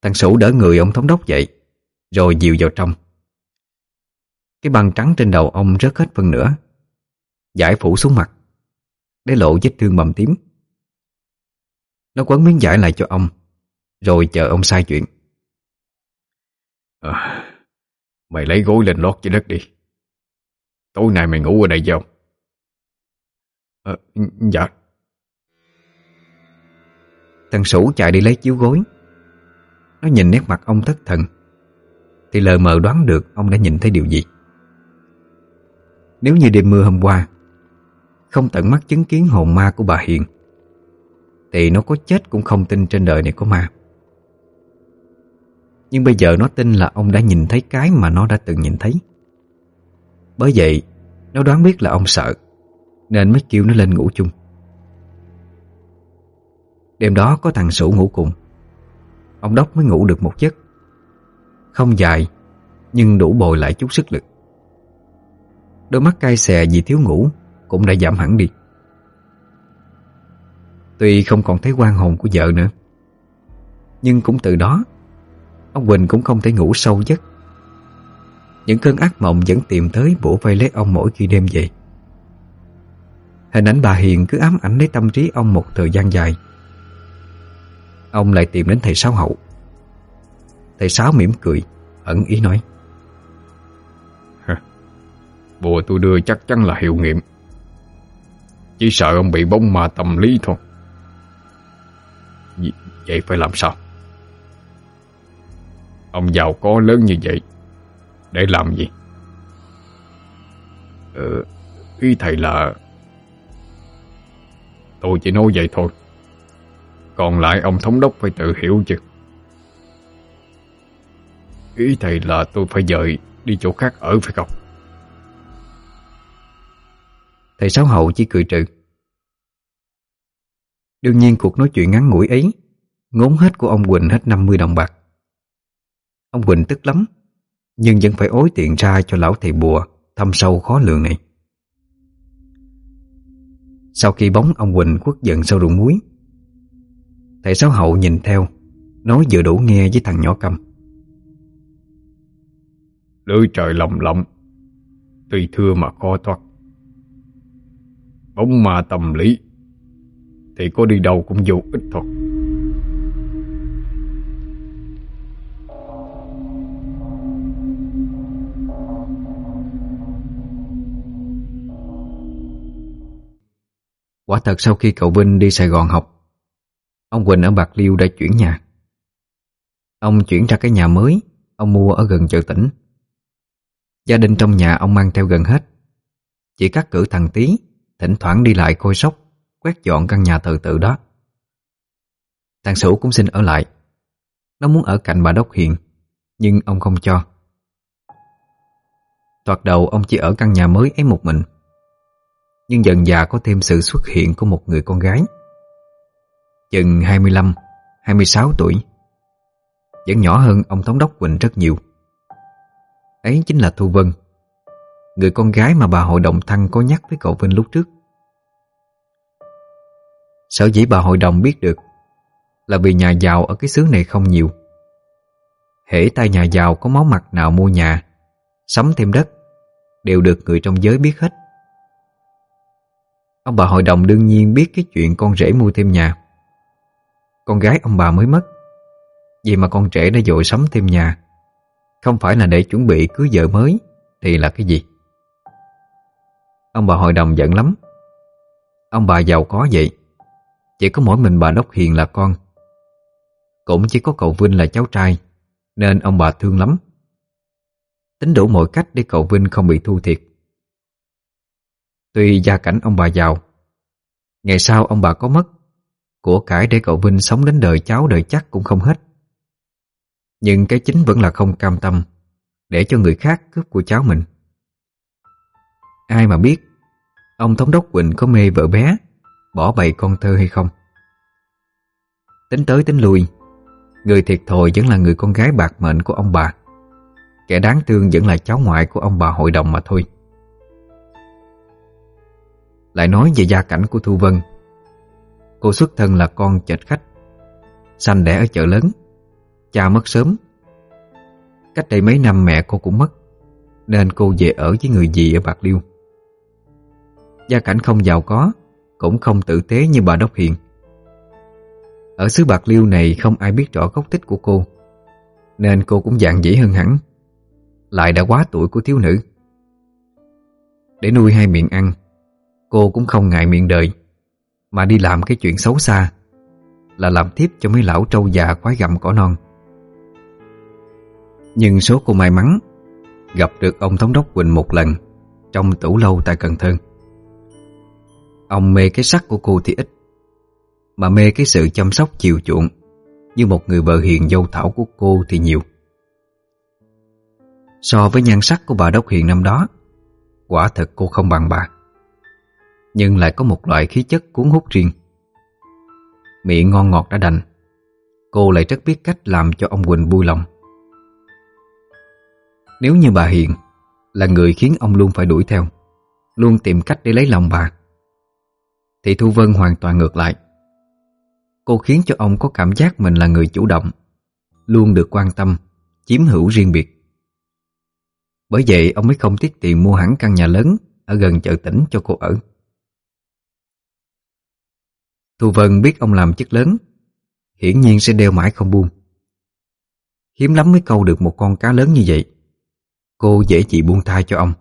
Thằng Sửu đỡ người ông thống đốc dậy Rồi dìu vào trong. Cái băng trắng trên đầu ông rớt hết phần nữa Giải phủ xuống mặt. Để lộ vết thương bầm tím. Nó quấn miếng giải lại cho ông Rồi chờ ông sai chuyện. À, Mày lấy gối lên lót dưới đất đi. Tối nay mày ngủ ở đây không? À, dạ. Thằng Sủ chạy đi lấy chiếu gối. Nó nhìn nét mặt ông thất thần. Thì lờ mờ đoán được ông đã nhìn thấy điều gì. Nếu như đêm mưa hôm qua, Không tận mắt chứng kiến hồn ma của bà Hiền, Thì nó có chết cũng không tin trên đời này có ma. Nhưng bây giờ nó tin là ông đã nhìn thấy cái mà nó đã từng nhìn thấy. Bởi vậy, Nó đoán biết là ông sợ, Nên mới kêu nó lên ngủ chung. Đêm đó có thằng Sủ ngủ cùng. Ông Đốc mới ngủ được một giấc. Không dài, Nhưng đủ bồi lại chút sức lực. Đôi mắt cay xè vì thiếu ngủ Cũng đã giảm hẳn đi. Tuy không còn thấy quan hồn của vợ nữa, Nhưng cũng từ đó, Ông Quỳnh cũng không thể ngủ sâu giấc. Những cơn ác mộng vẫn tìm tới bổ vây lấy ông mỗi khi đêm về. Hình ảnh bà Hiền cứ ám ảnh lấy tâm trí ông một thời gian dài. Ông lại tìm đến thầy Sáu Hậu. Thầy Sáu mỉm cười, Ẩn ý nói Bùa tôi đưa chắc chắn là hiệu nghiệm. Chỉ sợ ông bị bóng ma tâm lý thôi. Vậy phải làm sao? Ông giàu có lớn như vậy Để làm gì? Ừ, Ý thầy là Tôi chỉ nói vậy thôi. Còn lại ông thống đốc phải tự hiểu chứ. Ý thầy là tôi phải dời đi chỗ khác ở phải không? Thầy Sáu Hậu chỉ cười trừ. Đương nhiên cuộc nói chuyện ngắn ngủi ấy Ngốn hết của ông Quỳnh hết 50 đồng bạc. Ông Quỳnh tức lắm, Nhưng vẫn phải ối tiện ra cho lão thầy bùa Thâm sâu khó lường này. Sau khi bóng ông Quỳnh quất giận sau ruộng muối, Thầy Sáu Hậu nhìn theo, Nói vừa đủ nghe với thằng nhỏ cầm Lưới trời lồng lộng, Tuy thưa mà khó thoát. Bóng ma tâm lý. Thì có đi đâu cũng vô ích thôi. Quả thật sau khi cậu Vinh đi Sài Gòn học, Ông Quỳnh ở Bạc Liêu đã chuyển nhà. Ông chuyển ra cái nhà mới, Ông mua ở gần chợ tỉnh. Gia đình trong nhà ông mang theo gần hết. Chỉ cắt cử thằng Tí thỉnh thoảng đi lại coi sóc, quét dọn căn nhà thờ tự đó. Tàng Sửu cũng xin ở lại. Nó muốn ở cạnh bà Đốc Hiền, nhưng ông không cho. Thoạt đầu ông chỉ ở căn nhà mới ấy một mình, nhưng dần dà có thêm sự xuất hiện của một người con gái. Chừng 25, 26 tuổi, vẫn nhỏ hơn ông Thống đốc Quỳnh rất nhiều. Ấy chính là Thu Vân. Người con gái mà bà hội đồng thăng có nhắc với cậu Vinh lúc trước. Sở dĩ bà hội đồng biết được Là vì nhà giàu ở cái xứ này không nhiều. Hễ tay nhà giàu có máu mặt nào mua nhà, Sắm thêm đất, Đều được người trong giới biết hết. Ông bà hội đồng đương nhiên biết cái chuyện con rể mua thêm nhà. Con gái ông bà mới mất, vì mà con trẻ đã dội sắm thêm nhà. Không phải là để chuẩn bị cưới vợ mới Thì là cái gì? Ông bà hội đồng giận lắm. Ông bà giàu có vậy. Chỉ có mỗi mình bà Đốc Hiền là con. Cũng chỉ có cậu Vinh là cháu trai, Nên ông bà thương lắm. Tính đủ mọi cách để cậu Vinh không bị thu thiệt. Tuy gia cảnh ông bà giàu, Ngày sau ông bà có mất, Của cải để cậu Vinh sống đến đời cháu đời chắc cũng không hết. Nhưng cái chính vẫn là không cam tâm Để cho người khác cướp của cháu mình. Ai mà biết Ông thống đốc Quỳnh có mê vợ bé, Bỏ bày con thơ hay không? Tính tới tính lui, Người thiệt thòi vẫn là người con gái bạc mệnh của ông bà. Kẻ đáng thương vẫn là cháu ngoại của ông bà hội đồng mà thôi. Lại nói về gia cảnh của Thu Vân. Cô xuất thân là con chợt khách, Sanh đẻ ở chợ lớn, Cha mất sớm. Cách đây mấy năm mẹ cô cũng mất, Nên cô về ở với người dì ở Bạc Liêu. Gia cảnh không giàu có, Cũng không tử tế như bà Đốc Hiền. Ở xứ Bạc Liêu này không ai biết rõ gốc tích của cô, Nên cô cũng dạng dĩ hơn hẳn, Lại đã quá tuổi của thiếu nữ. Để nuôi hai miệng ăn, Cô cũng không ngại miệng đời, Mà đi làm cái chuyện xấu xa, Là làm tiếp cho mấy lão trâu già quái gặm cỏ non. Nhưng số cô may mắn, Gặp được ông thống đốc Quỳnh một lần Trong tủ lâu tại Cần Thơ. Ông mê cái sắc của cô thì ít, Mà mê cái sự chăm sóc chiều chuộng Như một người vợ hiền dâu thảo của cô thì nhiều. So với nhan sắc của bà Đốc Hiền năm đó, Quả thật cô không bằng bà, Nhưng lại có một loại khí chất cuốn hút riêng. Miệng ngon ngọt đã đành, Cô lại rất biết cách làm cho ông Quỳnh vui lòng. Nếu như bà Hiền Là người khiến ông luôn phải đuổi theo, Luôn tìm cách để lấy lòng bà thì Thu Vân hoàn toàn ngược lại. Cô khiến cho ông có cảm giác mình là người chủ động, Luôn được quan tâm, Chiếm hữu riêng biệt. Bởi vậy, ông mới không tiết tiền mua hẳn căn nhà lớn Ở gần chợ tỉnh cho cô ở. Thu Vân biết ông làm chức lớn, Hiển nhiên sẽ đeo mãi không buông. Hiếm lắm mới câu được một con cá lớn như vậy. Cô dễ chị buông thai cho ông.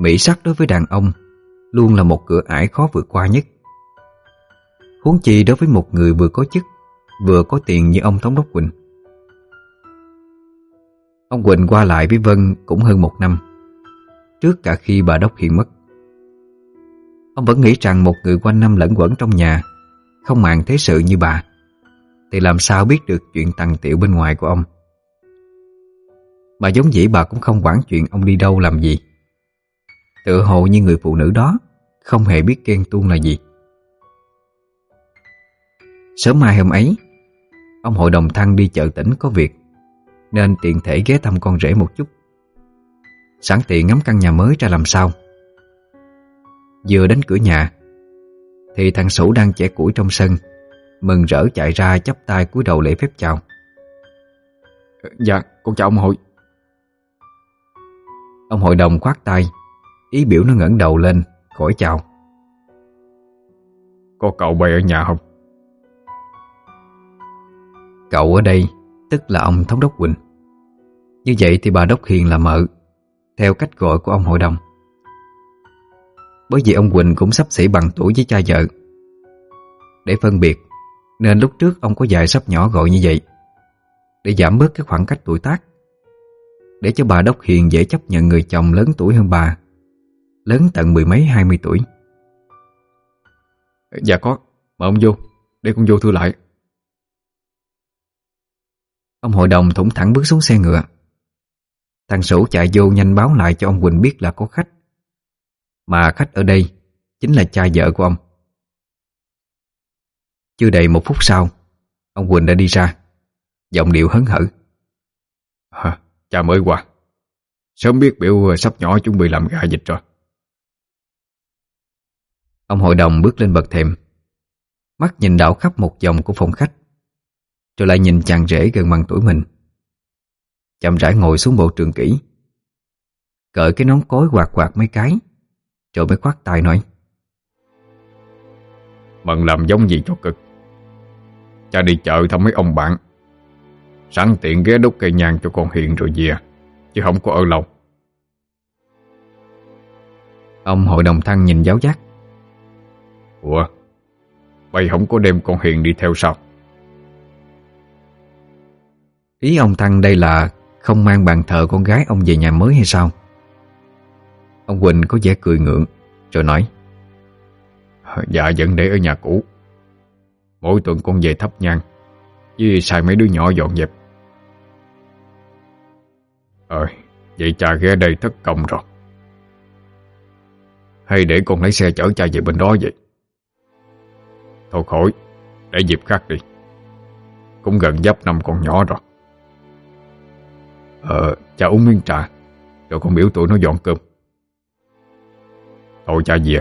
Mỹ sắc đối với đàn ông luôn là một cửa ải khó vượt qua nhất. Huống chi đối với một người vừa có chức, vừa có tiền như ông Thống đốc Quỳnh. Ông Quỳnh qua lại với Vân cũng hơn một năm, trước cả khi bà Đốc hiện mất. Ông vẫn nghĩ rằng một người quanh năm lẫn quẩn trong nhà, không màng thế sự như bà, thì làm sao biết được chuyện tằng tiểu bên ngoài của ông. Mà giống dĩ bà cũng không quản chuyện ông đi đâu làm gì tự hồ như người phụ nữ đó không hề biết ghen tuông là gì. Sớm mai hôm ấy Ông hội đồng thăng đi chợ tỉnh có việc Nên tiện thể ghé thăm con rể một chút. Sẵn tiện ngắm căn nhà mới ra làm sao. Vừa đến cửa nhà Thì thằng Sủ đang chẻ củi trong sân Mừng rỡ chạy ra chắp tay cúi đầu lễ phép chào. Dạ, con chào ông hội. Ông hội đồng khoát tay Ý biểu nó ngẩng đầu lên Khỏi chào. Có cậu bày ở nhà không? Cậu ở đây, Tức là ông thống đốc Quỳnh. Như vậy thì bà Đốc Hiền là mợ, Theo cách gọi của ông hội đồng. Bởi vì ông Quỳnh cũng sắp xỉ bằng tuổi với cha vợ. Để phân biệt, Nên lúc trước ông có dạy sắp nhỏ gọi như vậy, Để giảm bớt cái khoảng cách tuổi tác, Để cho bà Đốc Hiền dễ chấp nhận người chồng lớn tuổi hơn bà. Lớn tận mười mấy hai mươi tuổi. Ờ, dạ có Mời ông vô Để con vô thưa lại. Ông hội đồng thủng thẳng bước xuống xe ngựa. Thằng Sửu chạy vô nhanh báo lại cho ông Quỳnh biết là có khách. Mà khách ở đây Chính là cha vợ của ông. Chưa đầy một phút sau Ông Quỳnh đã đi ra. Giọng điệu hấn hở. Hả, mới qua. Sớm biết biểu sắp nhỏ chuẩn bị làm gà dịch rồi. Ông hội đồng bước lên bậc thềm. Mắt nhìn đảo khắp một vòng của phòng khách Rồi lại nhìn chàng rể gần bằng tuổi mình. Chậm rãi ngồi xuống bộ trường kỹ Cởi cái nón cối quạt quạt mấy cái Rồi mới khoát tay nói Mận làm giống gì cho cực? Cha đi chợ thăm mấy ông bạn Sẵn tiện ghé đốt cây nhang cho con hiện rồi về Chứ không có ở lâu. Ông hội đồng thăng nhìn giáo giác. Ủa? Bày không có đem con Hiền đi theo sao? Ý ông Thăng đây là Không mang bàn thờ con gái ông về nhà mới hay sao? Ông Quỳnh có vẻ cười ngượng Rồi nói. Dạ vẫn để ở nhà cũ. Mỗi tuần con về thắp nhang Với xài mấy đứa nhỏ dọn dẹp. Ờ Vậy cha ghé đây thất công rồi. Hay để con lấy xe chở cha về bên đó vậy? Thôi khỏi, Để dịp khác đi. Cũng gần giáp năm con nhỏ rồi. Ờ cha uống miếng trà, Rồi con biểu tụi nó dọn cơm. Thôi cha về,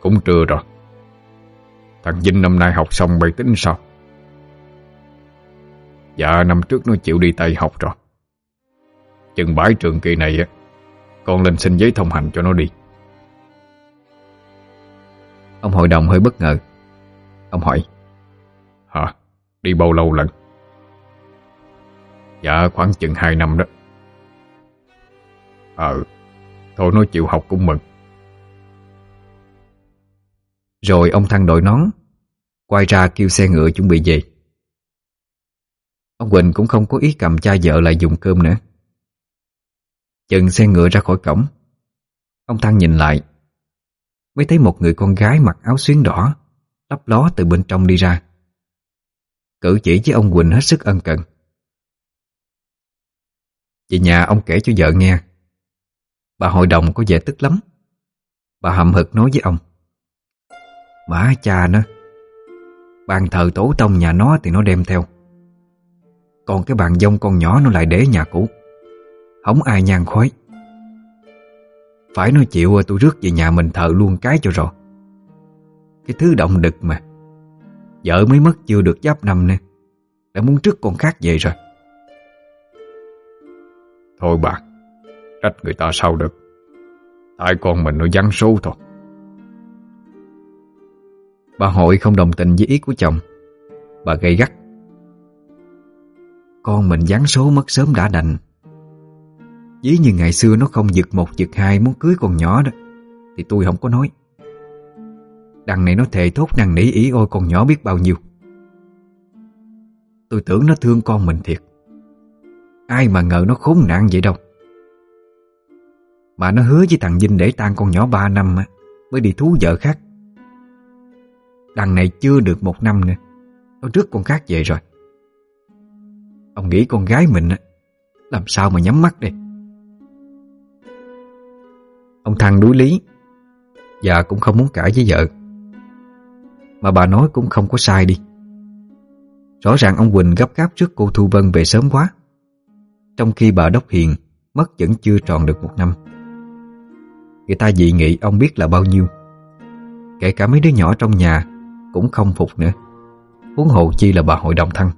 Cũng trưa rồi. Thằng Vinh năm nay học xong bày tính sao? Dạ năm trước nó chịu đi Tây học rồi. Chừng bãi trường kỳ này á, Con lên xin giấy thông hành cho nó đi. Ông hội đồng hơi bất ngờ. Ông hỏi. Hả? Đi bao lâu lần? Dạ khoảng chừng 2 năm đó. Ờ Thôi nói chịu học cũng mừng. Rồi ông thăng đội nón Quay ra kêu xe ngựa chuẩn bị về. Ông Quỳnh cũng không có ý cầm cha vợ lại dùng cơm nữa. Chừng xe ngựa ra khỏi cổng Ông Thăng nhìn lại. Mới thấy một người con gái mặc áo xuyến đỏ lấp ló từ bên trong đi ra. Cử chỉ với ông Quỳnh hết sức ân cần. Về nhà ông kể cho vợ nghe. Bà hội đồng có vẻ tức lắm. Bà hậm hực nói với ông. Má cha nó, bàn thờ tổ tông nhà nó thì nó đem theo. Còn cái bàn dông con nhỏ nó lại để nhà cũ. Không ai nhan khói. Phải nói chịu tôi rước về nhà mình thờ luôn cái cho rồi. Cái thứ động đực mà. Vợ mới mất chưa được giáp năm nè Đã muốn trước con khác vậy rồi. Thôi bà Trách người ta sao được. Tại con mình nó vắng số thôi. Bà hội không đồng tình với ý của chồng. Bà gây gắt. Con mình gián số mất sớm đã đành. Dĩ như ngày xưa nó không giật một giật hai Muốn cưới con nhỏ đó Thì tôi không có nói. Đằng này nó thề thốt năn nỉ ý ôi, con nhỏ biết bao nhiêu. Tôi tưởng nó thương con mình thiệt. Ai mà ngờ nó khốn nạn vậy đâu. Mà nó hứa với thằng Vinh để tan con nhỏ 3 năm Mới đi thú vợ khác. Đằng này chưa được một năm nữa, Nó rước con khác về rồi. Ông nghĩ con gái mình Làm sao mà nhắm mắt đây? Ông thằng đuối lý Và cũng không muốn cãi với vợ. Mà bà nói cũng không có sai đi. Rõ ràng ông Quỳnh gấp gáp trước cô Thu Vân về sớm quá. Trong khi bà Đốc Hiền Mất vẫn chưa tròn được một năm. Người ta dị nghị ông biết là bao nhiêu. Kể cả mấy đứa nhỏ trong nhà Cũng không phục nữa. Huống hộ chi là bà hội đồng thân.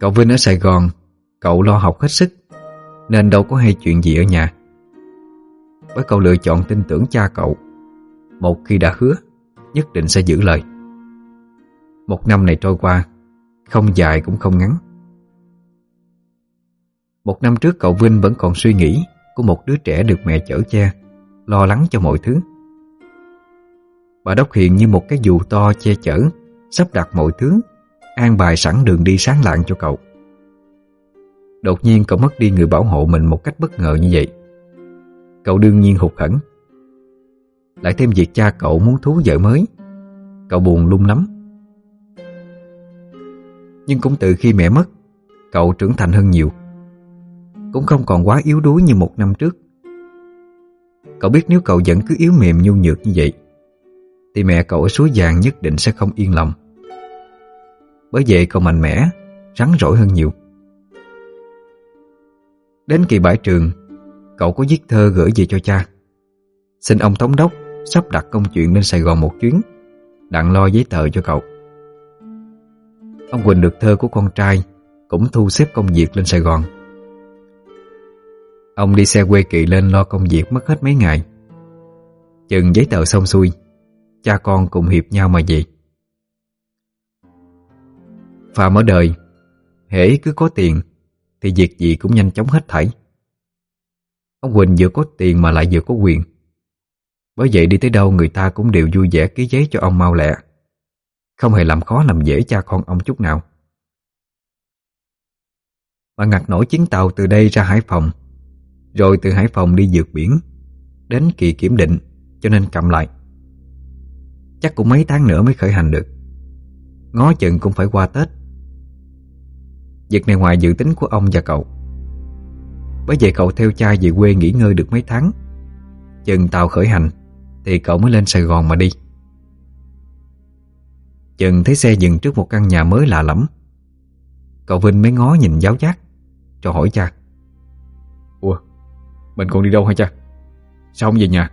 Cậu Vinh ở Sài Gòn, Cậu lo học hết sức, Nên đâu có hay chuyện gì ở nhà. Với cậu lựa chọn tin tưởng cha cậu. Một khi đã hứa, Nhất định sẽ giữ lời. Một năm này trôi qua, Không dài cũng không ngắn. Một năm trước cậu Vinh vẫn còn suy nghĩ Của một đứa trẻ được mẹ chở che, Lo lắng cho mọi thứ. Bà Đốc Hiền như một cái dù to che chở, Sắp đặt mọi thứ, An bài sẵn đường đi sáng lạng cho cậu. Đột nhiên cậu mất đi người bảo hộ mình một cách bất ngờ như vậy. Cậu đương nhiên hụt hẫng. Lại thêm việc cha cậu muốn thú vợ mới. Cậu buồn lung lắm. Nhưng cũng từ khi mẹ mất, Cậu trưởng thành hơn nhiều. Cũng không còn quá yếu đuối như một năm trước. Cậu biết nếu cậu vẫn cứ yếu mềm nhu nhược như vậy, Thì mẹ cậu ở suối vàng nhất định sẽ không yên lòng. Bởi vậy cậu mạnh mẽ, Rắn rỗi hơn nhiều. Đến kỳ bãi trường, Cậu có viết thơ gửi về cho cha. Xin ông thống đốc Sắp đặt công chuyện lên Sài Gòn một chuyến. Đặng lo giấy tờ cho cậu. Ông Quỳnh được thơ của con trai Cũng thu xếp công việc lên Sài Gòn. Ông đi xe quê kỳ lên lo công việc mất hết mấy ngày. Chừng giấy tờ xong xuôi, Cha con cùng hiệp nhau mà về. Phạm ở đời, hễ cứ có tiền Thì việc gì cũng nhanh chóng hết thảy. Ông Quỳnh vừa có tiền mà lại vừa có quyền. Bởi vậy đi tới đâu người ta cũng đều vui vẻ ký giấy cho ông mau lẹ. Không hề làm khó làm dễ cha con ông chút nào. Bà ngặt nổi chuyến tàu từ đây ra Hải Phòng. Rồi từ Hải Phòng đi vượt biển, Đến kỳ kiểm định, cho nên cầm lại. Chắc cũng mấy tháng nữa mới khởi hành được. Ngó chừng cũng phải qua Tết. Việc này ngoài dự tính của ông và cậu. Bởi vậy cậu theo cha về quê nghỉ ngơi được mấy tháng. Chừng tàu khởi hành thì cậu mới lên Sài Gòn mà đi. Chừng thấy xe dừng trước một căn nhà mới lạ lắm Cậu Vinh mới ngó nhìn giáo giác Cho hỏi cha. Ủa Mình còn đi đâu hả cha? Sao không về nhà?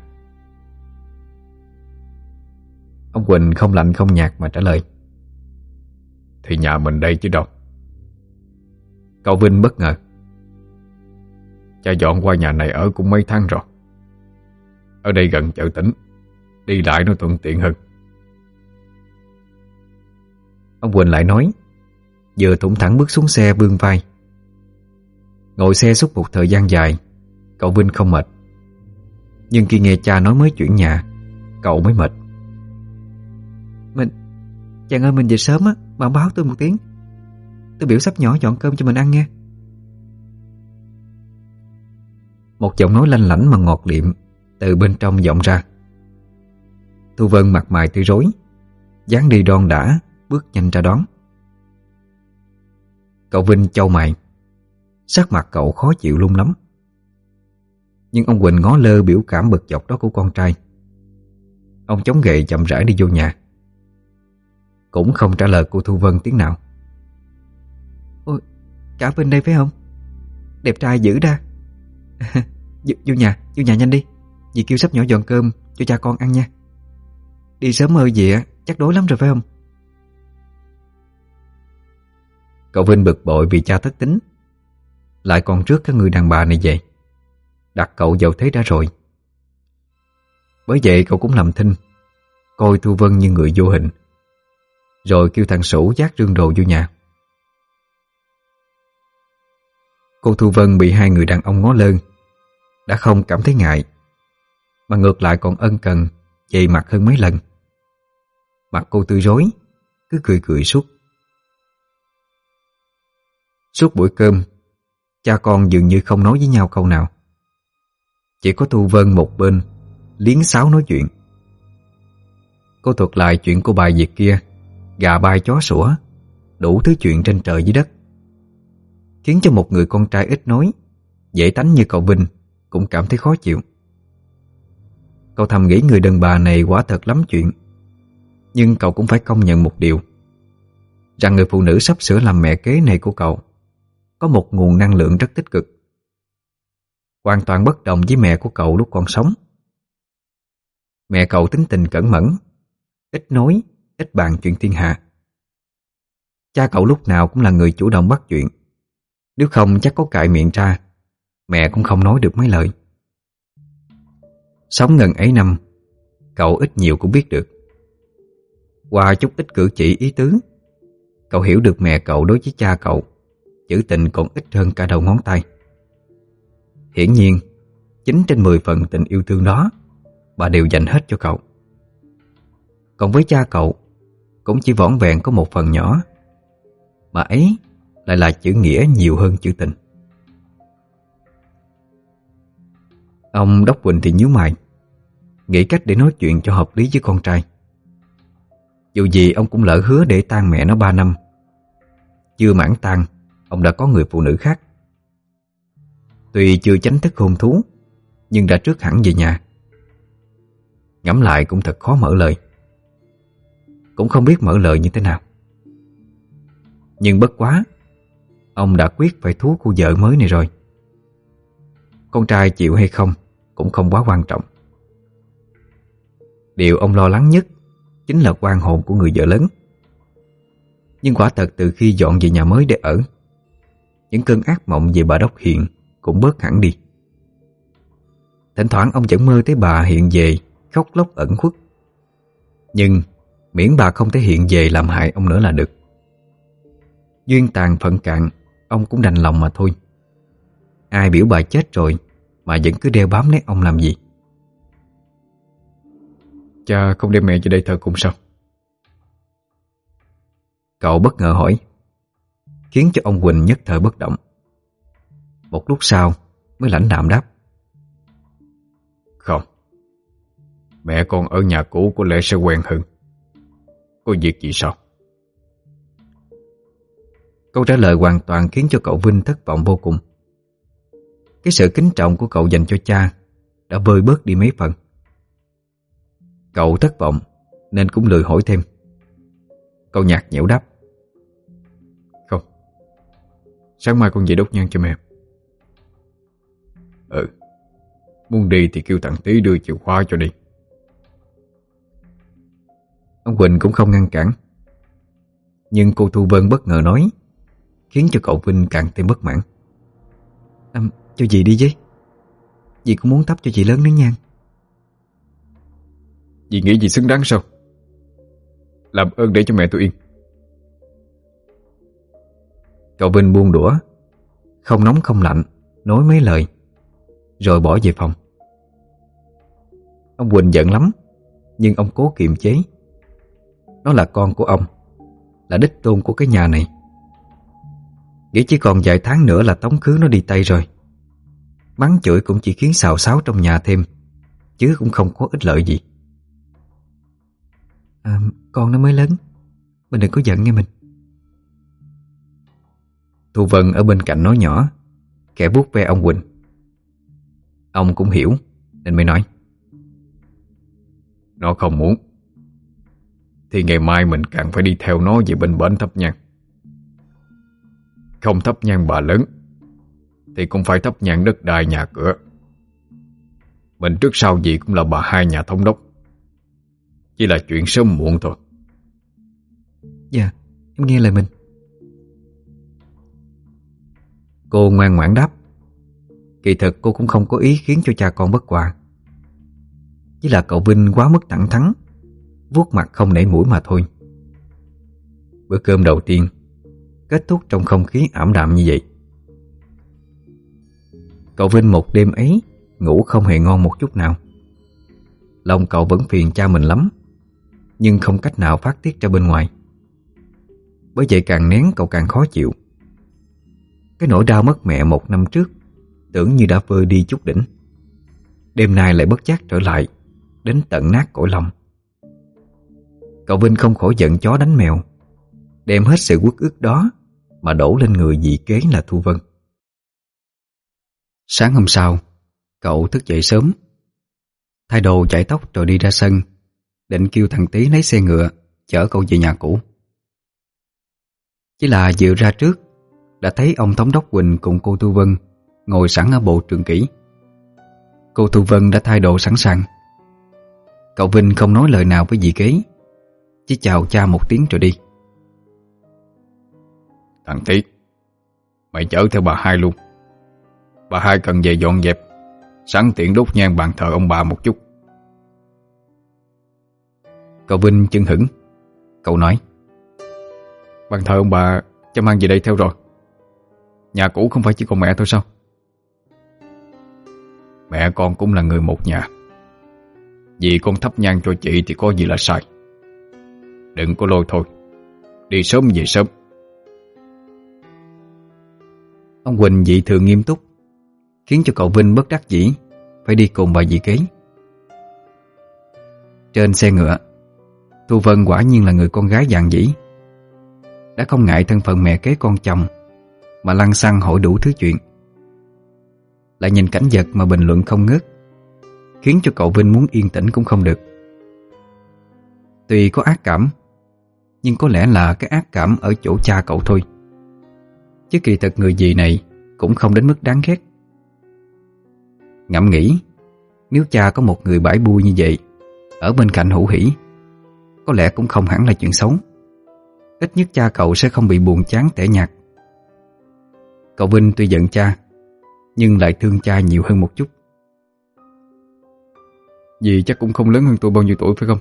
Ông Quỳnh không lạnh không nhạt mà trả lời. Thì nhà mình đây chứ đâu. Cậu Vinh bất ngờ. Cha dọn qua nhà này ở cũng mấy tháng rồi. Ở đây gần chợ tỉnh. Đi lại nó thuận tiện hơn. Ông Quỳnh lại nói Vừa thủng thẳng bước xuống xe vươn vai. Ngồi xe suốt một thời gian dài Cậu Vinh không mệt. Nhưng khi nghe cha nói mới chuyển nhà Cậu mới mệt. Mình Chàng ơi mình về sớm á Mà báo tôi một tiếng. Tôi biểu sắp nhỏ dọn cơm cho mình ăn nghe Một giọng nói lanh lảnh mà ngọt liệm Từ bên trong vọng ra. Thu Vân mặt mày tươi rối. Dáng đi đon đã Bước nhanh ra đón. Cậu Vinh châu mày. Sắc mặt cậu khó chịu lung lắm. Nhưng ông Quỳnh ngó lơ biểu cảm bực dọc đó của con trai. Ông chống gậy chậm rãi đi vô nhà. Cũng không trả lời cô Thu Vân tiếng nào. Ôi, cả bên đây phải không? Đẹp trai dữ ra. Vô, vô nhà, vô nhà nhanh đi. Dì kêu sắp nhỏ dọn cơm cho cha con ăn nha. Đi sớm hơi dịa chắc đối lắm rồi phải không? Cậu Vinh bực bội vì cha thất tính. Lại còn trước cái người đàn bà này vậy, Đặt cậu vào thế đã rồi. Bởi vậy cậu cũng làm thinh Coi Thu Vân như người vô hình. Rồi kêu thằng Sủ giác rương đồ vô nhà. Cô Thu Vân bị hai người đàn ông ngó lơn Đã không cảm thấy ngại Mà ngược lại còn ân cần Dày mặt hơn mấy lần. Mặt cô tươi rối, Cứ cười cười suốt. Suốt buổi cơm, Cha con dường như không nói với nhau câu nào. Chỉ có Thu Vân một bên Liến sáo nói chuyện. Cô thuật lại chuyện của bài việc kia, Gà bay chó sủa, Đủ thứ chuyện trên trời dưới đất. Khiến cho một người con trai ít nói, Dễ tánh như cậu Vinh, Cũng cảm thấy khó chịu. Cậu thầm nghĩ người đàn bà này quả thật lắm chuyện. Nhưng cậu cũng phải công nhận một điều. Rằng người phụ nữ sắp sửa làm mẹ kế này của cậu Có một nguồn năng lượng rất tích cực. Hoàn toàn bất đồng với mẹ của cậu lúc còn sống. Mẹ cậu tính tình cẩn mẫn Ít nói, ít bàn chuyện thiên hạ. Cha cậu lúc nào cũng là người chủ động bắt chuyện. Nếu không chắc có cại miệng ra Mẹ cũng không nói được mấy lời. Sống ngần ấy năm Cậu ít nhiều cũng biết được. Qua chút ít cử chỉ ý tứ. Cậu hiểu được mẹ cậu đối với cha cậu, Chữ tình còn ít hơn cả đầu ngón tay. Hiển nhiên 9 trên 10 phần tình yêu thương đó, Bà đều dành hết cho cậu. Còn với cha cậu, Cũng chỉ vỏn vẹn có một phần nhỏ. Mà ấy lại là chữ nghĩa nhiều hơn chữ tình. Ông Đốc Quỳnh thì nhíu mày, Nghĩ cách để nói chuyện cho hợp lý với con trai. Dù gì ông cũng lỡ hứa để tang mẹ nó 3 năm. Chưa mãn tang, Ông đã có người phụ nữ khác. Tuy chưa tránh thức hôn thú, Nhưng đã trước hẳn về nhà. Ngẫm lại cũng thật khó mở lời. Cũng không biết mở lời như thế nào. Nhưng bất quá, Ông đã quyết phải thú cô vợ mới này rồi. Con trai chịu hay không Cũng không quá quan trọng. Điều ông lo lắng nhất chính là quan hồn của người vợ lớn. Nhưng quả thật từ khi dọn về nhà mới để ở, những cơn ác mộng về bà Đốc hiện cũng bớt hẳn đi. Thỉnh thoảng ông vẫn mơ thấy bà hiện về khóc lóc ẩn khuất. Nhưng miễn bà không thể hiện về làm hại ông nữa là được. Duyên tàn phận cạn, ông cũng đành lòng mà thôi. Ai biểu bà chết rồi mà vẫn cứ đeo bám lấy ông làm gì? cha không đem mẹ về đây thờ cùng sao? Cậu bất ngờ hỏi, Khiến cho ông Quỳnh nhất thời bất động. Một lúc sau mới lãnh đạm đáp. Không, Mẹ con ở nhà cũ có lẽ sẽ quen hơn. Có việc gì sao? Câu trả lời hoàn toàn khiến cho cậu Vinh thất vọng vô cùng. Cái sự kính trọng của cậu dành cho cha Đã vơi bớt đi mấy phần. Cậu thất vọng Nên cũng lười hỏi thêm. Cậu nhạt nhẽo đáp. Không Sáng mai con về đốt nhang cho mẹ. Ừ Muốn đi thì kêu thằng Tý đưa chìa khóa cho đi. Ông Quỳnh cũng không ngăn cản. Nhưng cô Thu Vân bất ngờ nói Khiến cho cậu Vinh càng thêm bất mãn. À, Cho gì đi chứ? Dì cũng muốn thắp cho chị lớn nén nhang vì nghĩ gì xứng đáng sao? Làm ơn để cho mẹ tôi yên. Cậu Vinh buông đũa, Không nóng không lạnh, Nói mấy lời, Rồi bỏ về phòng. Ông Quỳnh giận lắm, Nhưng ông cố kiềm chế. Nó là con của ông, Là đích tôn của cái nhà này. Nghĩ chỉ còn vài tháng nữa là tống khứ nó đi tay rồi. Mắng chửi cũng chỉ khiến xào xáo trong nhà thêm, Chứ cũng không có ích lợi gì à, Con nó mới lớn. Mình đừng có giận nghe mình. Thu Vân ở bên cạnh nói nhỏ Kẻ vuốt ve ông Quỳnh. Ông cũng hiểu Nên mới nói. Nó không muốn. Thì ngày mai mình càng phải đi theo nó Về bên bến thấp nhang. Không thấp nhang bà lớn Thì cũng phải thấp nhang đất đai nhà cửa. Mình trước sau gì cũng là bà hai nhà thống đốc. Chỉ là chuyện sớm muộn thôi. Dạ Em nghe lời mình. Cô ngoan ngoãn đáp. Kỳ thật cô cũng không có ý khiến cho cha con bất hòa. Chỉ là cậu Vinh quá mức thẳng thắn vuốt mặt không nảy mũi mà thôi. Bữa cơm đầu tiên Kết thúc trong không khí ảm đạm như vậy. Cậu Vinh một đêm ấy Ngủ không hề ngon một chút nào. Lòng cậu vẫn phiền cha mình lắm nhưng không cách nào phát tiết ra bên ngoài. Bởi vậy càng nén cậu càng khó chịu. Cái nỗi đau mất mẹ một năm trước tưởng như đã vơi đi chút đỉnh. Đêm nay lại bất giác trở lại, đến tận nát cổ lòng. Cậu Vinh không khỏi giận chó đánh mèo, đem hết sự quất ức đó mà đổ lên người dị kế là Thu Vân. Sáng hôm sau, cậu thức dậy sớm, thay đồ chải tóc rồi đi ra sân định kêu thằng Tý lấy xe ngựa chở cậu về nhà cũ. Chỉ là vừa ra trước đã thấy ông Thống đốc Quỳnh cùng cô Thu Vân ngồi sẵn ở bộ trường kỷ. Cô Thu Vân đã thay độ sẵn sàng. Cậu Vinh không nói lời nào với dì kế, chỉ chào cha một tiếng rồi đi. Thằng Tý, mày chở theo bà hai luôn. Bà hai cần về dọn dẹp, sẵn tiện đốt nhang bàn thờ ông bà một chút. Cậu Vinh chân hững. Cậu nói Bàn thờ ông bà cho mang về đây theo rồi. Nhà cũ không phải chỉ còn mẹ thôi sao? Mẹ con cũng là người một nhà. Vì con thắp nhang cho chị thì có gì là sai. Đừng có lôi thôi. Đi sớm về sớm. Ông Quỳnh dị thường nghiêm túc, Khiến cho cậu Vinh bất đắc dĩ, Phải đi cùng bà dị kế. Trên xe ngựa Thu Vân quả nhiên là người con gái dạng dĩ. Đã không ngại thân phận mẹ kế con chồng, Mà lăng xăng hỏi đủ thứ chuyện. Lại nhìn cảnh vật mà bình luận không ngớt, Khiến cho cậu Vinh muốn yên tĩnh cũng không được. Tuy có ác cảm, Nhưng có lẽ là cái ác cảm ở chỗ cha cậu thôi. Chứ kỳ thật người gì này Cũng không đến mức đáng ghét. Ngẫm nghĩ, Nếu cha có một người bãi bui như vậy, Ở bên cạnh hữu hỷ có lẽ cũng không hẳn là chuyện xấu. Ít nhất cha cậu sẽ không bị buồn chán tẻ nhạt. Cậu Vinh tuy giận cha, nhưng lại thương cha nhiều hơn một chút. Dì chắc cũng không lớn hơn tôi bao nhiêu tuổi phải không?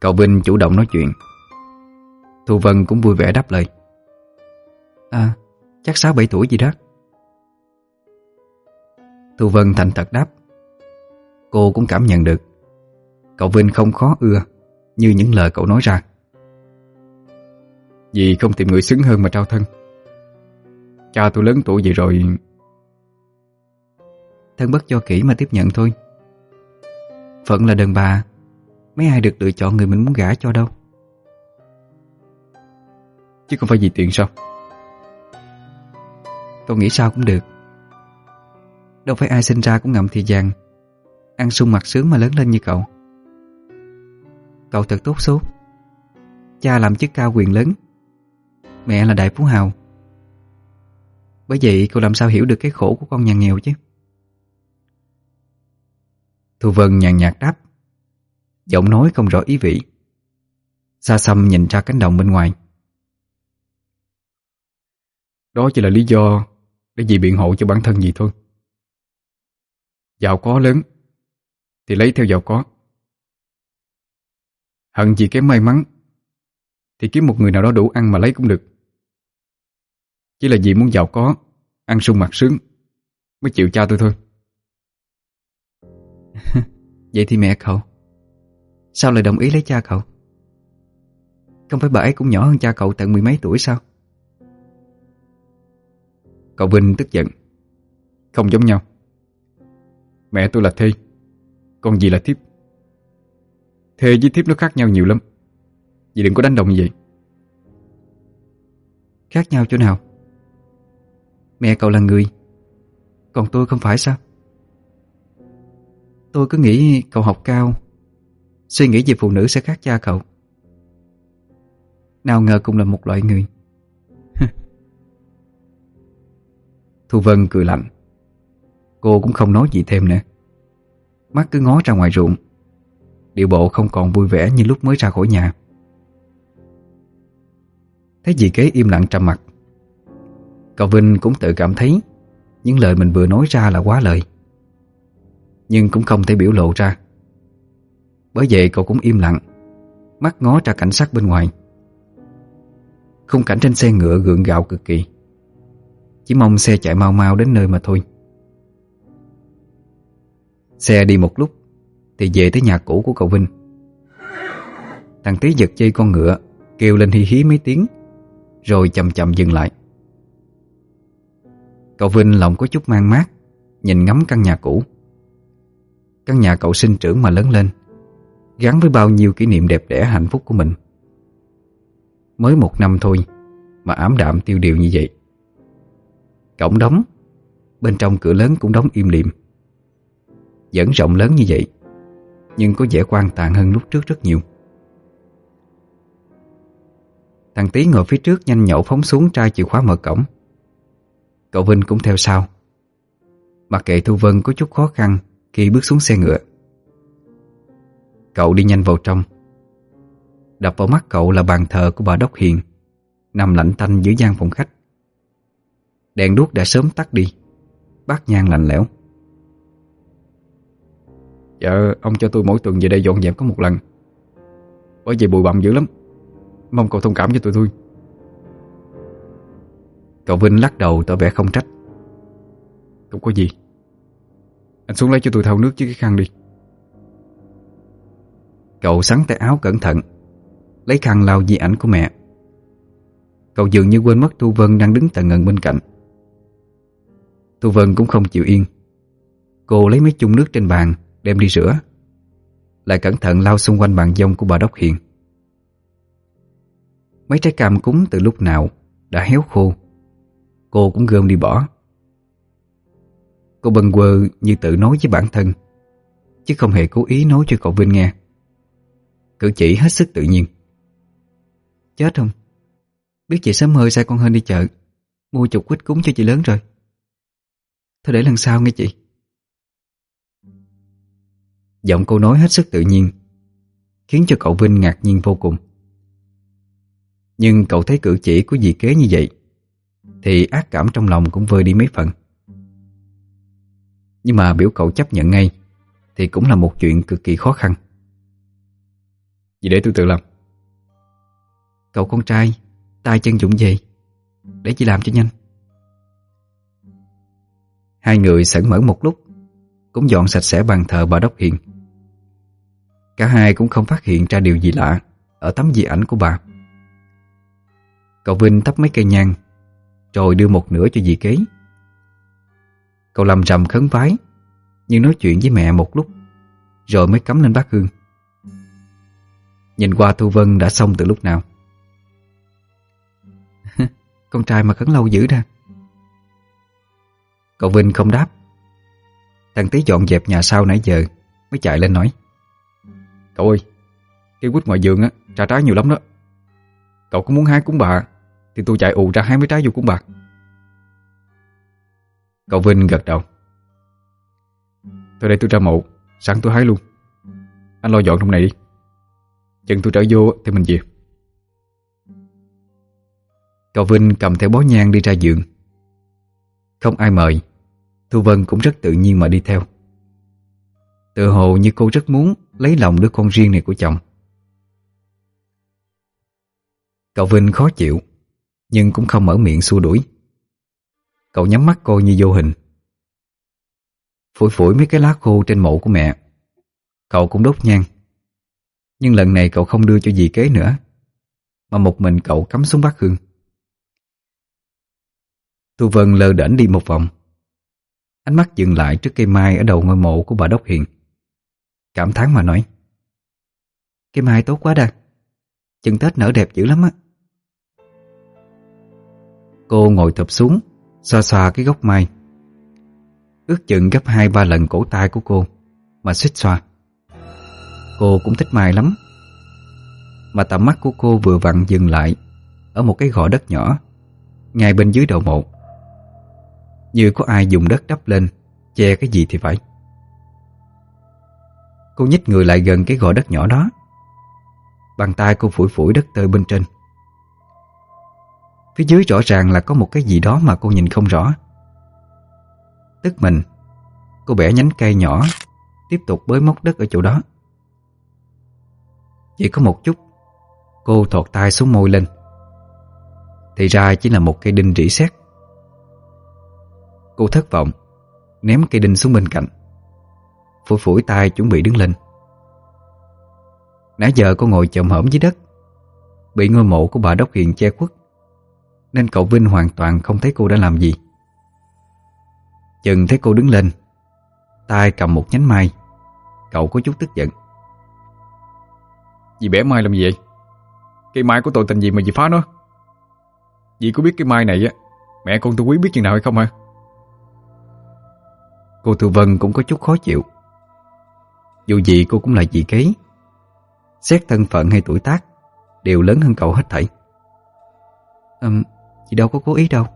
Cậu Vinh chủ động nói chuyện. Thu Vân cũng vui vẻ đáp lời. À, chắc 6-7 tuổi gì đó. Thu Vân thành thật đáp. Cô cũng cảm nhận được Cậu Vinh không khó ưa, Như những lời cậu nói ra. Vì không tìm người xứng hơn mà trao thân. Cha tôi lớn tuổi vậy rồi. Thân bất do kỹ mà tiếp nhận thôi. Phận là đàn bà, Mấy ai được lựa chọn người mình muốn gả cho đâu. Chứ không phải vì tiền sao? Tôi nghĩ sao cũng được. Đâu phải ai sinh ra cũng ngậm thì vàng, Ăn sung mặt sướng mà lớn lên như cậu. Cậu thật tốt số Cha làm chức cao quyền lớn. Mẹ là đại phú hào. Bởi vậy cậu làm sao hiểu được cái khổ của con nhà nghèo chứ? Thu Vân nhàn nhạt đáp. Giọng nói không rõ ý vị. Xa xăm nhìn ra cánh đồng bên ngoài. Đó chỉ là lý do Để dì biện hộ cho bản thân gì thôi. Giàu có lớn Thì lấy theo giàu có. Hận gì kém may mắn Thì kiếm một người nào đó đủ ăn mà lấy cũng được. Chỉ là vì muốn giàu có, Ăn sung mặt sướng Mới chịu cha tôi thôi. Vậy thì mẹ cậu, Sao lại đồng ý lấy cha cậu? Không phải bà ấy cũng nhỏ hơn cha cậu tận mười mấy tuổi sao? Cậu Vinh tức giận, Không giống nhau. Mẹ tôi là Thi Còn gì là Thiếp. Thề với thiếp nó khác nhau nhiều lắm. Vậy đừng có đánh động như vậy. Khác nhau chỗ nào? Mẹ cậu là người. Còn tôi không phải sao? Tôi cứ nghĩ cậu học cao. Suy nghĩ về phụ nữ sẽ khác cha cậu. Nào ngờ cũng là một loại người. Thu Vân cười lạnh. Cô cũng không nói gì thêm nữa. Mắt cứ ngó ra ngoài ruộng. Điều bộ không còn vui vẻ như lúc mới ra khỏi nhà. Thấy dì kế im lặng trầm mặt Cậu Vinh cũng tự cảm thấy Những lời mình vừa nói ra là quá lời. Nhưng cũng không thể biểu lộ ra. Bởi vậy cậu cũng im lặng, Mắt ngó ra cảnh sát bên ngoài. Khung cảnh trên xe ngựa gượng gạo cực kỳ. Chỉ mong xe chạy mau mau đến nơi mà thôi. Xe đi một lúc thì về tới nhà cũ của cậu Vinh. Thằng Tí giật dây con ngựa Kêu lên hi hí mấy tiếng Rồi chậm chậm dừng lại. Cậu Vinh lòng có chút mang mát Nhìn ngắm căn nhà cũ. Căn nhà cậu sinh trưởng mà lớn lên Gắn với bao nhiêu kỷ niệm đẹp đẽ hạnh phúc của mình. Mới một năm thôi Mà ám đạm tiêu điều như vậy. Cổng đóng Bên trong cửa lớn cũng đóng im lìm, Vẫn rộng lớn như vậy. Nhưng có vẻ quan tàn hơn lúc trước rất nhiều. Thằng Tý ngồi phía trước nhanh nhậu phóng xuống trai chìa khóa mở cổng. Cậu Vinh cũng theo sau. Mặc kệ Thu Vân có chút khó khăn khi bước xuống xe ngựa. Cậu đi nhanh vào trong. Đập vào mắt cậu là bàn thờ của bà Đốc Hiền, Nằm lạnh tanh giữa gian phòng khách. Đèn đuốc đã sớm tắt đi, Bát nhang lạnh lẽo. Dạ ông cho tôi mỗi tuần về đây dọn dẹp có một lần. Bởi vì bụi bặm dữ lắm. Mong cậu thông cảm cho tụi tôi. Cậu Vinh lắc đầu tỏ vẻ không trách. Không có gì. Anh xuống lấy cho tôi thau nước chứ cái khăn đi. Cậu sắn tay áo cẩn thận, Lấy khăn lau di ảnh của mẹ. Cậu dường như quên mất Thu Vân đang đứng tận ngần bên cạnh. Thu Vân cũng không chịu yên. Cô lấy mấy chung nước trên bàn Đem đi rửa. Lại cẩn thận lau xung quanh bàn dông của bà Đốc Hiền. Mấy trái cam cúng từ lúc nào Đã héo khô, Cô cũng gom đi bỏ. Cô bần quơ như tự nói với bản thân, Chứ không hề cố ý nói cho cậu Vinh nghe. Cử chỉ hết sức tự nhiên. Chết không? Biết chị sớm hơi sai con hơn đi chợ, Mua chục quýt cúng cho chị lớn rồi. Thôi để lần sau nghe chị. Giọng cô nói hết sức tự nhiên Khiến cho cậu Vinh ngạc nhiên vô cùng. Nhưng cậu thấy cử chỉ của dì kế như vậy Thì ác cảm trong lòng cũng vơi đi mấy phần. Nhưng mà biểu cậu chấp nhận ngay Thì cũng là một chuyện cực kỳ khó khăn. Vậy để tôi tự làm. Cậu con trai tay chân dũng về Để chị làm cho nhanh. Hai người sẵn mở một lúc Cũng dọn sạch sẽ bàn thờ bà Đốc Hiền. Cả hai cũng không phát hiện ra điều gì lạ Ở tấm di ảnh của bà. Cậu Vinh thắp mấy cây nhang, Rồi đưa một nửa cho dì kế. Cậu làm rầm khấn vái, Nhưng nói chuyện với mẹ một lúc, Rồi mới cắm lên bát hương. Nhìn qua Thu Vân đã xong từ lúc nào. Con trai mà khấn lâu dữ ra. Cậu Vinh không đáp. Thằng tí dọn dẹp nhà sau nãy giờ, Mới chạy lên nói. Cậu ơi Cây quýt ngoài giường á Trà trái nhiều lắm đó. Cậu có muốn hái cúng bà Thì tôi chạy ù ra hai mấy trái vô cúng bà. Cậu Vinh gật đầu. Thôi để tôi ra mộ, sáng tôi hái luôn. Anh lo dọn trong này đi. Chừng tôi trở vô thì mình về. Cậu Vinh cầm theo bó nhang đi ra giường Không ai mời, Thu Vân cũng rất tự nhiên mà đi theo. Tự hồ như cô rất muốn lấy lòng đứa con riêng này của chồng. Cậu Vinh khó chịu, nhưng cũng không mở miệng xua đuổi. Cậu nhắm mắt coi như vô hình. Phủi phủi mấy cái lá khô trên mộ của mẹ, cậu cũng đốt nhang. Nhưng lần này cậu không đưa cho dì kế nữa, mà một mình cậu cắm xuống bát hương. Thu Vân lờ đễnh đi một vòng, ánh mắt dừng lại trước cây mai ở đầu ngôi mộ của bà Đốc Hiền. Cảm thán mà nói. Cái mai tốt quá đà Chừng Tết nở đẹp dữ lắm á. Cô ngồi thụp xuống, Xoa xoa cái gốc mai. Ước chừng gấp hai ba lần cổ tay của cô, Mà xích xoa. Cô cũng thích mai lắm. Mà tầm mắt của cô vừa vặn dừng lại Ở một cái gò đất nhỏ, Ngay bên dưới đầu mộ. Như có ai dùng đất đắp lên, Che cái gì thì phải. Cô nhích người lại gần cái gò đất nhỏ đó. Bàn tay cô phủi phủi đất tơi bên trên. Phía dưới rõ ràng là có một cái gì đó mà cô nhìn không rõ. Tức mình, Cô bẻ nhánh cây nhỏ, Tiếp tục bới móc đất ở chỗ đó. Chỉ có một chút, Cô thọt tay xuống môi lên. Thì ra chỉ là một cây đinh rỉ sét. Cô thất vọng, Ném cây đinh xuống bên cạnh. Phủi phủi tay chuẩn bị đứng lên Nãy giờ cô ngồi chồm hổm dưới đất Bị ngôi mộ của bà Đốc Hiền che khuất Nên cậu Vinh hoàn toàn không thấy cô đã làm gì Chừng thấy cô đứng lên tay cầm một nhánh mai Cậu có chút tức giận Dì bẻ mai làm gì vậy? Cây mai của tội tình gì mà dì phá nó? Dì có biết cây mai này á Mẹ con tôi quý biết chừng nào hay không hả? Cô Thư Vân cũng có chút khó chịu dù gì cô cũng là chị kế. Xét thân phận hay tuổi tác Đều lớn hơn cậu hết thảy. Um, Chị đâu có cố ý đâu.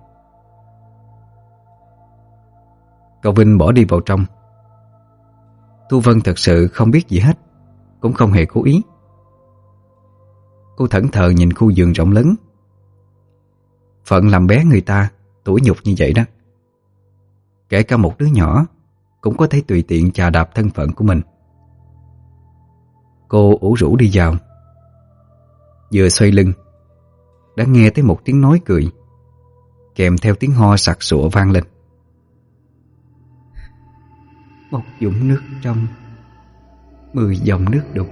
Cậu Vinh bỏ đi vào trong. Thu Vân thật sự không biết gì hết Cũng không hề cố ý. Cô thẫn thờ nhìn khu giường rộng lớn. Phận làm bé người ta Tuổi nhục như vậy đó. Kể cả một đứa nhỏ Cũng có thể tùy tiện trà đạp thân phận của mình. Cô ủ rũ đi vào. Vừa xoay lưng, Đã nghe thấy một tiếng nói cười, Kèm theo tiếng ho sặc sụa vang lên. Một dũng nước trong, Mười dòng nước đục.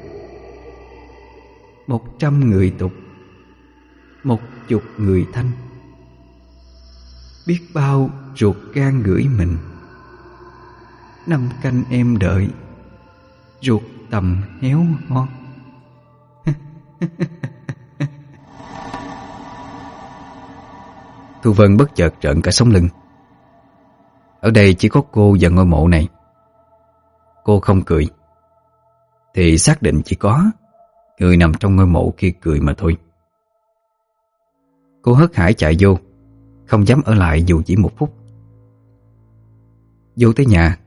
Một trăm người tục, Một chục người thanh. Biết bao ruột gan gửi mình. Năm canh em đợi, Ruột tầm héo ngon Thu Vân bất chợt trợn cả sống lưng. Ở đây chỉ có cô và ngôi mộ này. Cô không cười. Thì xác định chỉ có Người nằm trong ngôi mộ kia cười mà thôi. Cô hất hải chạy vô, Không dám ở lại dù chỉ một phút. Vô tới nhà,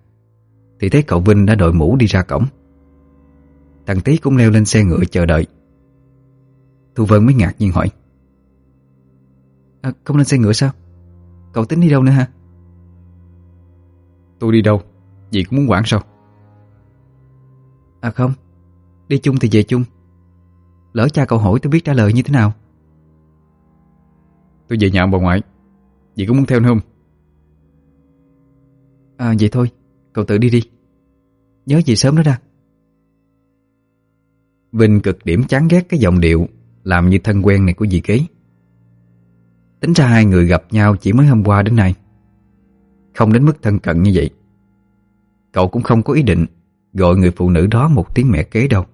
Thì thấy cậu Vinh đã đội mũ đi ra cổng. Thằng Tý cũng leo lên xe ngựa chờ đợi. Thu Vân mới ngạc nhiên hỏi. À, Không lên xe ngựa sao? Cậu tính đi đâu nữa hả? Tôi đi đâu? Dì cũng muốn quản sao? À không. Đi chung thì về chung. Lỡ cha cậu hỏi tôi biết trả lời như thế nào. Tôi về nhà ông bà ngoại. Dì cũng muốn theo nữa không? À vậy thôi. Cậu tự đi đi. Nhớ về sớm đó ra. Vinh cực điểm chán ghét cái giọng điệu, Làm như thân quen này của dì kế. Tính ra hai người gặp nhau chỉ mới hôm qua đến nay. Không đến mức thân cận như vậy. Cậu cũng không có ý định Gọi người phụ nữ đó một tiếng mẹ kế đâu.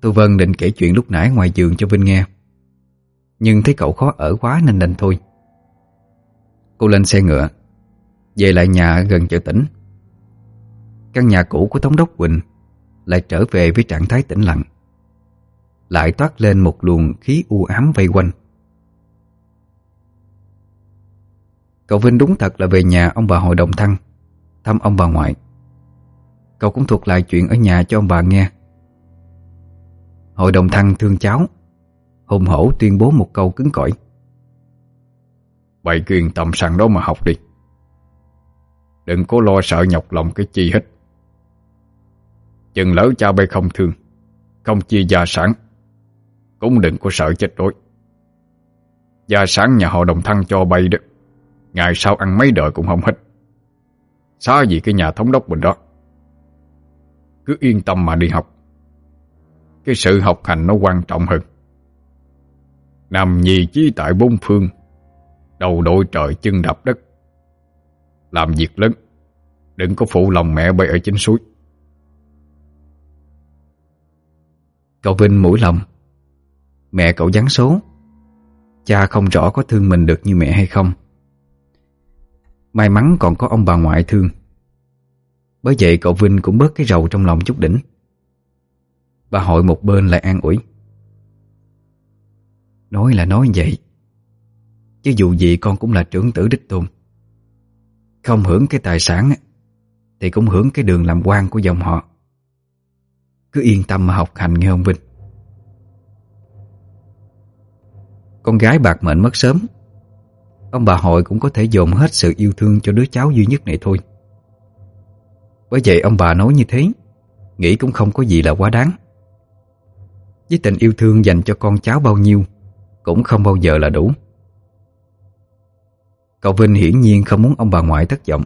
Tôi Vân định kể chuyện lúc nãy ngoài giường cho Vinh nghe. Nhưng thấy cậu khó ở quá nên đành thôi. Cô lên xe ngựa, Về lại nhà gần chợ tỉnh. Căn nhà cũ của Thống đốc Quỳnh lại trở về với trạng thái tĩnh lặng. Lại toát lên một luồng khí u ám vây quanh. Cậu Vinh đúng thật là về nhà ông bà hội đồng thăng, thăm ông bà ngoại. Cậu cũng thuộc lại chuyện ở nhà cho ông bà nghe. Hội đồng thăng thương cháu, hùng hổ tuyên bố một câu cứng cỏi. Bày quyền tầm sẵn đó mà học đi. Đừng có lo sợ nhọc lòng cái chi hết Chừng lỡ cha bay không thương, Không chia gia sản, Cũng đừng có sợ chết đối. Gia sản nhà họ đồng thăng cho bay đó, Ngày sau ăn mấy đời cũng không hết. Xá gì cái nhà thống đốc mình đó? Cứ yên tâm mà đi học. Cái sự học hành nó quan trọng hơn. Nằm nhì chí tại bốn phương, Đầu đội trời chân đập đất. Làm việc lớn, Đừng có phụ lòng mẹ bay ở chính suối. Cậu Vinh mũi lòng. Mẹ cậu gián số. Cha không rõ có thương mình được như mẹ hay không. May mắn còn có ông bà ngoại thương. Bởi vậy cậu Vinh cũng bớt cái rầu trong lòng chút đỉnh. Bà hội một bên lại an ủi. Nói là nói vậy, Chứ dù gì con cũng là trưởng tử đích tôn. Không hưởng cái tài sản Thì cũng hưởng cái đường làm quan của dòng họ. Cứ yên tâm mà học hành nghe ông Vinh? Con gái bạc mệnh mất sớm. Ông bà hội cũng có thể dồn hết sự yêu thương cho đứa cháu duy nhất này thôi. Với vậy ông bà nói như thế Nghĩ cũng không có gì là quá đáng. Với tình yêu thương dành cho con cháu bao nhiêu Cũng không bao giờ là đủ. Cậu Vinh hiển nhiên không muốn ông bà ngoại thất vọng.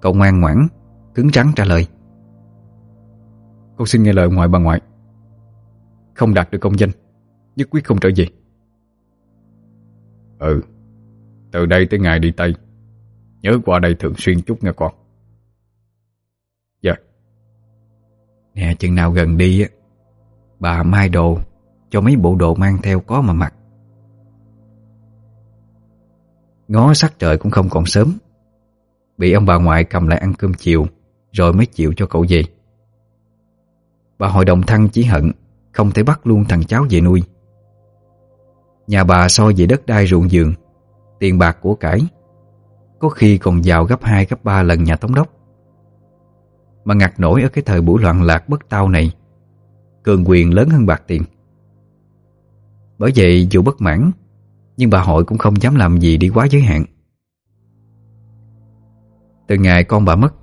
Cậu ngoan ngoãn, cứng rắn trả lời con xin nghe lời ngoại bà ngoại. Không đạt được công danh Nhất quyết không trở về. Ừ Từ đây tới ngày đi Tây Nhớ qua đây thường xuyên chút nghe con. Dạ. Nè chừng nào gần đi Bà mai đồ Cho mấy bộ đồ mang theo có mà mặc. Ngó sắc trời cũng không còn sớm. Bị ông bà ngoại cầm lại ăn cơm chiều Rồi mới chịu cho cậu về. Bà hội đồng thăng chỉ hận, Không thể bắt luôn thằng cháu về nuôi. Nhà bà so về đất đai ruộng giường, Tiền bạc của cải, Có khi còn giàu gấp 2 gấp 3 lần nhà tống đốc. Mà ngặt nổi ở cái thời buổi loạn lạc bất tao này, Cường quyền lớn hơn bạc tiền. Bởi vậy, dù bất mãn, Nhưng bà hội cũng không dám làm gì đi quá giới hạn. Từ ngày con bà mất,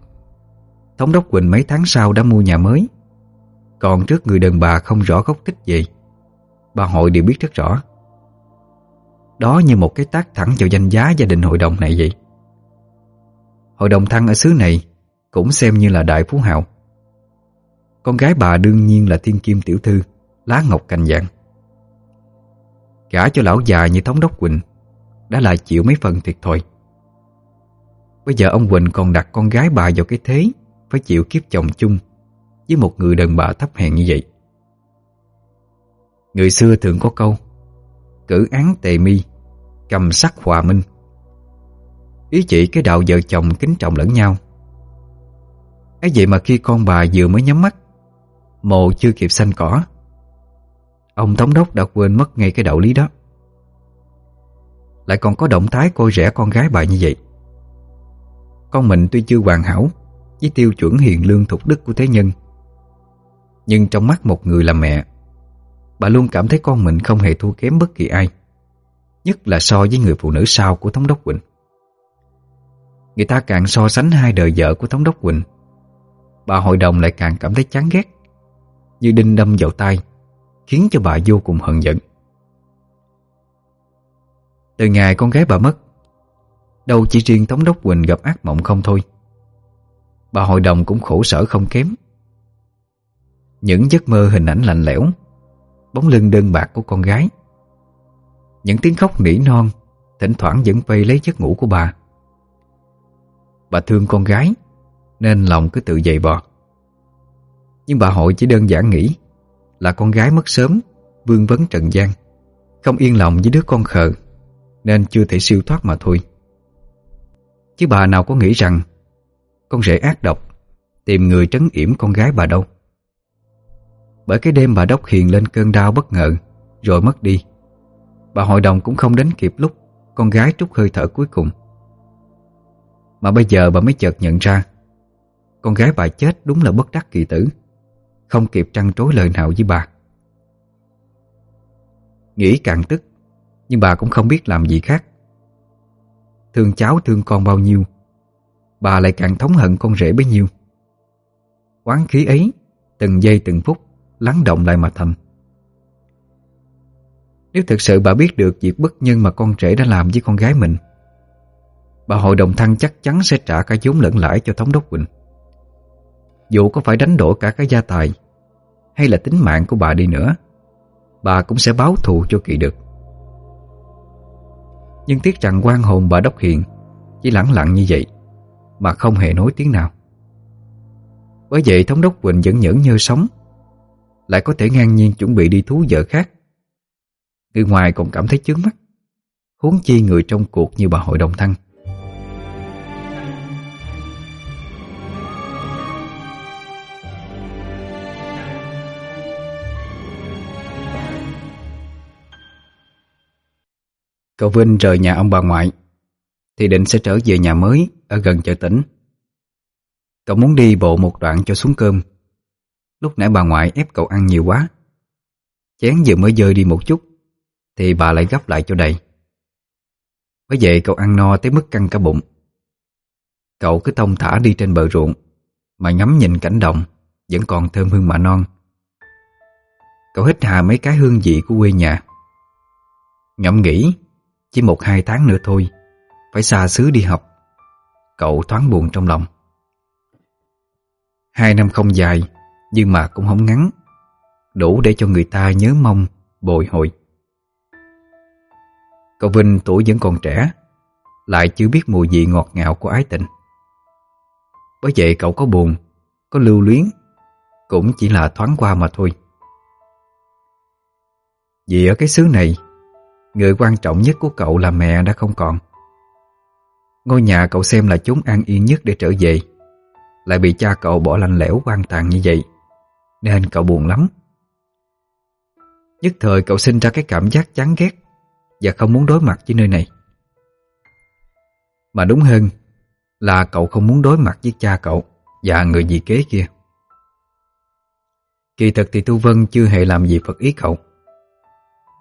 Thống đốc Quỳnh mấy tháng sau đã mua nhà mới. Còn trước người đàn bà không rõ gốc tích gì. Bà hội đều biết rất rõ. Đó như một cái tác thẳng vào danh giá gia đình hội đồng này vậy. Hội đồng thăng ở xứ này Cũng xem như là đại phú hào. Con gái bà đương nhiên là thiên kim tiểu thư, Lá ngọc cành dạng Gả cho lão già như thống đốc Quỳnh, Đã là chịu mấy phần thiệt thòi. Bây giờ ông Quỳnh còn đặt con gái bà vào cái thế, Phải chịu kiếp chồng chung. Với một người đàn bà thấp hèn như vậy. Người xưa thường có câu, Cử án tề mi, Cầm sắc hòa minh. Ý chỉ cái đạo vợ chồng kính trọng lẫn nhau. Ấy vậy mà khi con bà vừa mới nhắm mắt, Mồ chưa kịp xanh cỏ, Ông thống đốc đã quên mất ngay cái đạo lý đó. Lại còn có động thái coi rẻ con gái bà như vậy. Con mình tuy chưa hoàn hảo Với tiêu chuẩn hiền lương thục đức của thế nhân nhưng trong mắt một người là mẹ, Bà luôn cảm thấy con mình không hề thua kém bất kỳ ai, Nhất là so với người phụ nữ sau của Thống đốc Quỳnh. Người ta càng so sánh hai đời vợ của Thống đốc Quỳnh, Bà hội đồng lại càng cảm thấy chán ghét, Như đinh đâm vào tay Khiến cho bà vô cùng hận giận. Từ ngày con gái bà mất, Đâu chỉ riêng Thống đốc Quỳnh gặp ác mộng không thôi, Bà hội đồng cũng khổ sở không kém. Những giấc mơ hình ảnh lạnh lẽo, Bóng lưng đơn bạc của con gái. Những tiếng khóc nỉ non, Thỉnh thoảng vẫn vây lấy giấc ngủ của bà. Bà thương con gái, Nên lòng cứ tự dày bò Nhưng bà hội chỉ đơn giản nghĩ Là con gái mất sớm, Vương vấn trần gian, Không yên lòng với đứa con khờ, Nên chưa thể siêu thoát mà thôi. Chứ bà nào có nghĩ rằng Con rể ác độc Tìm người trấn yểm con gái bà đâu. Bởi cái đêm bà Đốc Hiền lên cơn đau bất ngờ, Rồi mất đi. Bà hội đồng cũng không đến kịp lúc, Con gái trút hơi thở cuối cùng. Mà bây giờ bà mới chợt nhận ra, Con gái bà chết đúng là bất đắc kỳ tử, Không kịp trăn trối lời nào với bà. Nghĩ càng tức, Nhưng bà cũng không biết làm gì khác. Thương cháu thương con bao nhiêu, Bà lại càng thống hận con rể bấy nhiêu. Quán khí ấy Từng giây từng phút lắng động lại mà thành. Nếu thực sự bà biết được việc bất nhân mà con rể đã làm với con gái mình, bà hội đồng thăng chắc chắn sẽ trả cả vốn lẫn lãi cho thống đốc Quỳnh. Dù có phải đánh đổi cả cái gia tài hay là tính mạng của bà đi nữa, bà cũng sẽ báo thù cho kỳ được. Nhưng tiếc rằng quan hồn bà đốc hiền chỉ lẳng lặng như vậy mà không hề nói tiếng nào. Bởi vậy thống đốc Quỳnh vẫn nhẫn như sống lại có thể ngang nhiên chuẩn bị đi thú vợ khác. Người ngoài còn cảm thấy chướng mắt, Huống chi người trong cuộc như bà hội đồng thăng. Cậu Vinh rời nhà ông bà ngoại, Thì định sẽ trở về nhà mới Ở gần chợ tỉnh. Cậu muốn đi bộ một đoạn cho xuống cơm. Lúc nãy bà ngoại ép cậu ăn nhiều quá. Chén vừa mới dơi đi một chút, Thì bà lại gấp lại cho đầy Bởi vậy cậu ăn no tới mức căng cả bụng. Cậu cứ thông thả đi trên bờ ruộng, Mà ngắm nhìn cảnh động Vẫn còn thơm hương mạ non. Cậu hít hà mấy cái hương vị của quê nhà. Ngẫm nghĩ, Chỉ một hai tháng nữa thôi, Phải xa xứ đi học. Cậu thoáng buồn trong lòng. Hai năm không dài nhưng mà cũng không ngắn. Đủ để cho người ta nhớ mong, Bồi hồi. Cậu Vinh tuổi vẫn còn trẻ, Lại chưa biết mùi vị ngọt ngào của ái tình. Bởi vậy cậu có buồn, Có lưu luyến, Cũng chỉ là thoáng qua mà thôi. Vì ở cái xứ này, Người quan trọng nhất của cậu là mẹ đã không còn. Ngôi nhà cậu xem là chốn an yên nhất để trở về, Lại bị cha cậu bỏ lạnh lẽo quan tàn như vậy. Nên cậu buồn lắm. Nhất thời cậu sinh ra cái cảm giác chán ghét Và không muốn đối mặt với nơi này. Mà đúng hơn Là cậu không muốn đối mặt với cha cậu Và người dì kế kia. Kỳ thật thì Tu Vân chưa hề làm gì phật ý cậu.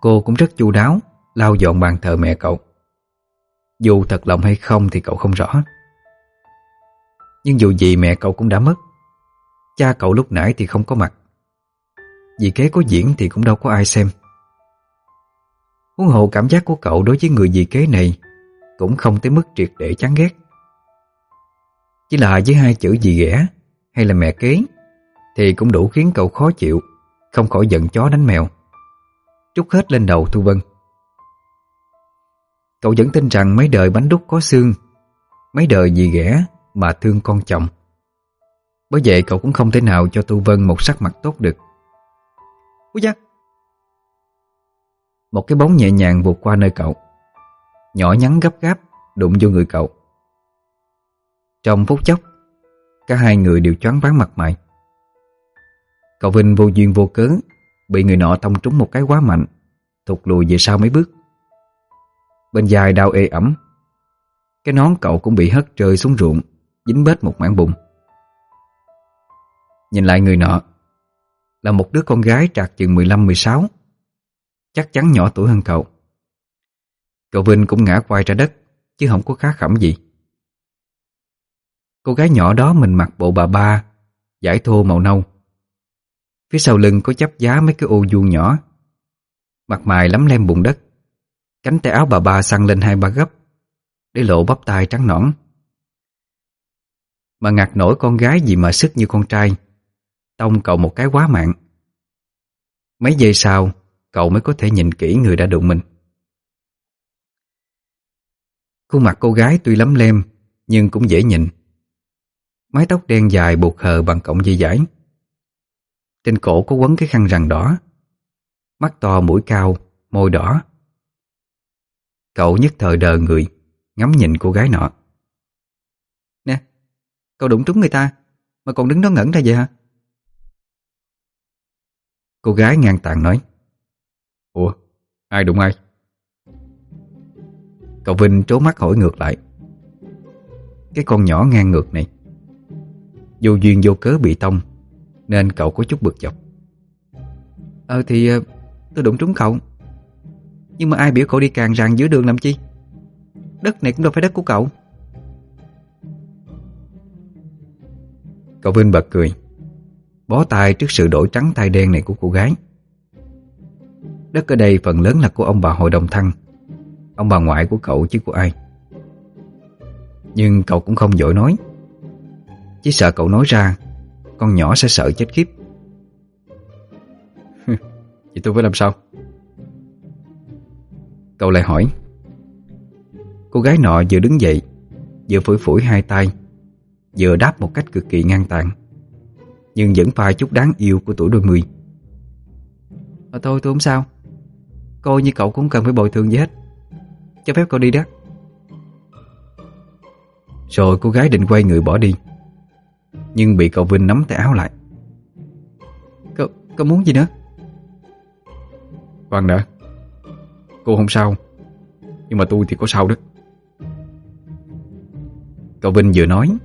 Cô cũng rất chu đáo, Lau dọn bàn thờ mẹ cậu. Dù thật lòng hay không thì cậu không rõ. Nhưng dù gì mẹ cậu cũng đã mất. Cha cậu lúc nãy thì không có mặt. Vì kế có diễn thì cũng đâu có ai xem. Huống hồ cảm giác của cậu đối với người dì kế này Cũng không tới mức triệt để chán ghét. Chỉ là với hai chữ dì ghẻ Hay là mẹ kế Thì cũng đủ khiến cậu khó chịu, Không khỏi giận chó đánh mèo. Trúc hết lên đầu Thu Vân. Cậu vẫn tin rằng mấy đời bánh đúc có xương, Mấy đời dì ghẻ mà thương con chồng. Bởi vậy cậu cũng không thể nào cho Tu Vân một sắc mặt tốt được. Úi da. Một cái bóng nhẹ nhàng vụt qua nơi cậu. Nhỏ nhắn gấp gáp Đụng vô người cậu. Trong phút chốc, Cả hai người đều choáng váng mặt mày. Cậu Vinh vô duyên vô cớ Bị người nọ tông trúng một cái quá mạnh, Thụt lùi về sau mấy bước. Bên dài đau ê ẩm, Cái nón cậu cũng bị hất rơi xuống ruộng, Dính bết một mảng bụng. Nhìn lại người nọ, Là một đứa con gái trạc chừng 15-16 Chắc chắn nhỏ tuổi hơn cậu. Cậu Vinh cũng ngã quay ra đất, Chứ không có khá khẩm gì. Cô gái nhỏ đó mình mặc bộ bà ba, Giải thô màu nâu. Phía sau lưng có chắp giá mấy cái ô vuông nhỏ. Mặt mày lắm lem bụng đất. Cánh tay áo bà ba săn lên hai ba gấp Để lộ bắp tay trắng nõn. Mà ngạc nổi con gái gì mà sức như con trai tông cậu một cái quá mạng. Mấy giây sau, cậu mới có thể nhìn kỹ người đã đụng mình. Khuôn mặt cô gái tuy lấm lem, nhưng cũng dễ nhìn. Mái tóc đen dài buộc hờ bằng cọng dây dải. Trên cổ có quấn cái khăn rằn đỏ, mắt to mũi cao, môi đỏ. Cậu nhất thời đờ người, ngắm nhìn cô gái nọ. Nè, cậu đụng trúng người ta, mà còn đứng đó ngẩn ra vậy hả? Cô gái ngang tàng nói Ủa, ai đụng ai? Cậu Vinh trố mắt hỏi ngược lại Cái con nhỏ ngang ngược này Vô duyên vô cớ bị tông Nên cậu có chút bực dọc. Ờ thì ờ, tôi đụng trúng cậu. Nhưng mà ai biểu cậu đi càng ràng giữa đường làm chi? Đất này cũng đâu phải đất của cậu. Cậu Vinh bật cười bó tay trước sự đổi trắng tay đen này của cô gái. Đất ở đây phần lớn là của ông bà hội đồng thăng, ông bà ngoại của cậu chứ của ai. Nhưng cậu cũng không dội nói, chỉ sợ cậu nói ra, con nhỏ sẽ sợ chết khiếp. Vậy tôi phải làm sao? Cậu lại hỏi Cô gái nọ vừa đứng dậy Vừa phủi phủi hai tay Vừa đáp một cách cực kỳ ngang tàng. Nhưng vẫn pha chút đáng yêu của tuổi đôi mươi. Mà thôi tôi không sao. Coi như cậu cũng cần phải bồi thường gì hết. Cho phép cậu đi đó. Rồi cô gái định quay người bỏ đi Nhưng bị cậu Vinh nắm tay áo lại. Cậu, cậu muốn gì nữa? Khoan đã Cô không sao Nhưng mà tôi thì có sao đó. Cậu Vinh vừa nói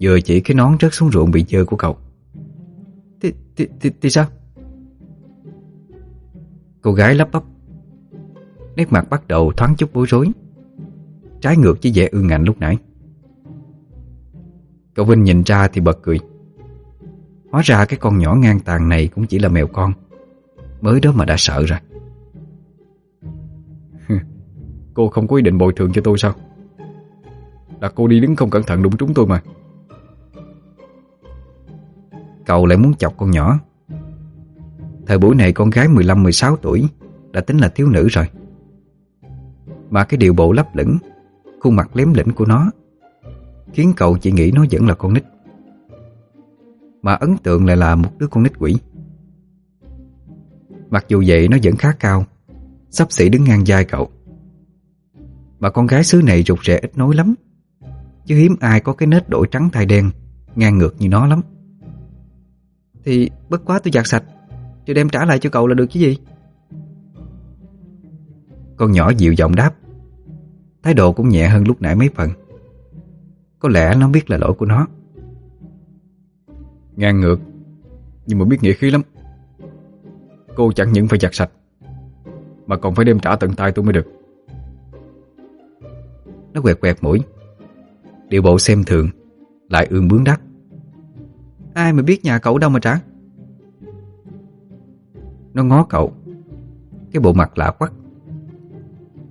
Vừa chỉ cái nón rớt xuống ruộng bị dơ của cậu thì, thì, thì sao? Cô gái lắp bắp. Nét mặt bắt đầu thoáng chút bối rối. Trái ngược với vẻ ương ngạnh lúc nãy. Cậu Vinh nhìn ra thì bật cười. Hóa ra cái con nhỏ ngang tàn này Cũng chỉ là mèo con. Mới đó mà đã sợ rồi Cô không có ý định bồi thường cho tôi sao? Là cô đi đứng không cẩn thận đụng trúng tôi mà. Cậu lại muốn chọc con nhỏ. Thời buổi này con gái 15-16 tuổi Đã tính là thiếu nữ rồi. Mà cái điều bộ lấp lửng, Khuôn mặt lém lĩnh của nó, Khiến cậu chỉ nghĩ nó vẫn là con nít. Mà ấn tượng lại là một đứa con nít quỷ. Mặc dù vậy, nó vẫn khá cao, Sắp xỉ đứng ngang vai cậu. Mà con gái xứ này rụt rè ít nói lắm, Chứ hiếm ai có cái nết đổi trắng thay đen Ngang ngược như nó lắm. Thì bất quá tôi giặt sạch Rồi đem trả lại cho cậu là được chứ gì? Con nhỏ dịu giọng đáp. Thái độ cũng nhẹ hơn lúc nãy mấy phần. Có lẽ nó biết là lỗi của nó. Ngang ngược Nhưng mà biết nghĩa khí lắm. Cô chẳng những phải giặt sạch Mà còn phải đem trả tận tay tôi mới được. Nó quẹt quẹt mũi Điều bộ xem thường Lại ương bướng đắc Ai mà biết nhà cậu đâu mà trả? Nó ngó cậu. Cái bộ mặt lạ quắc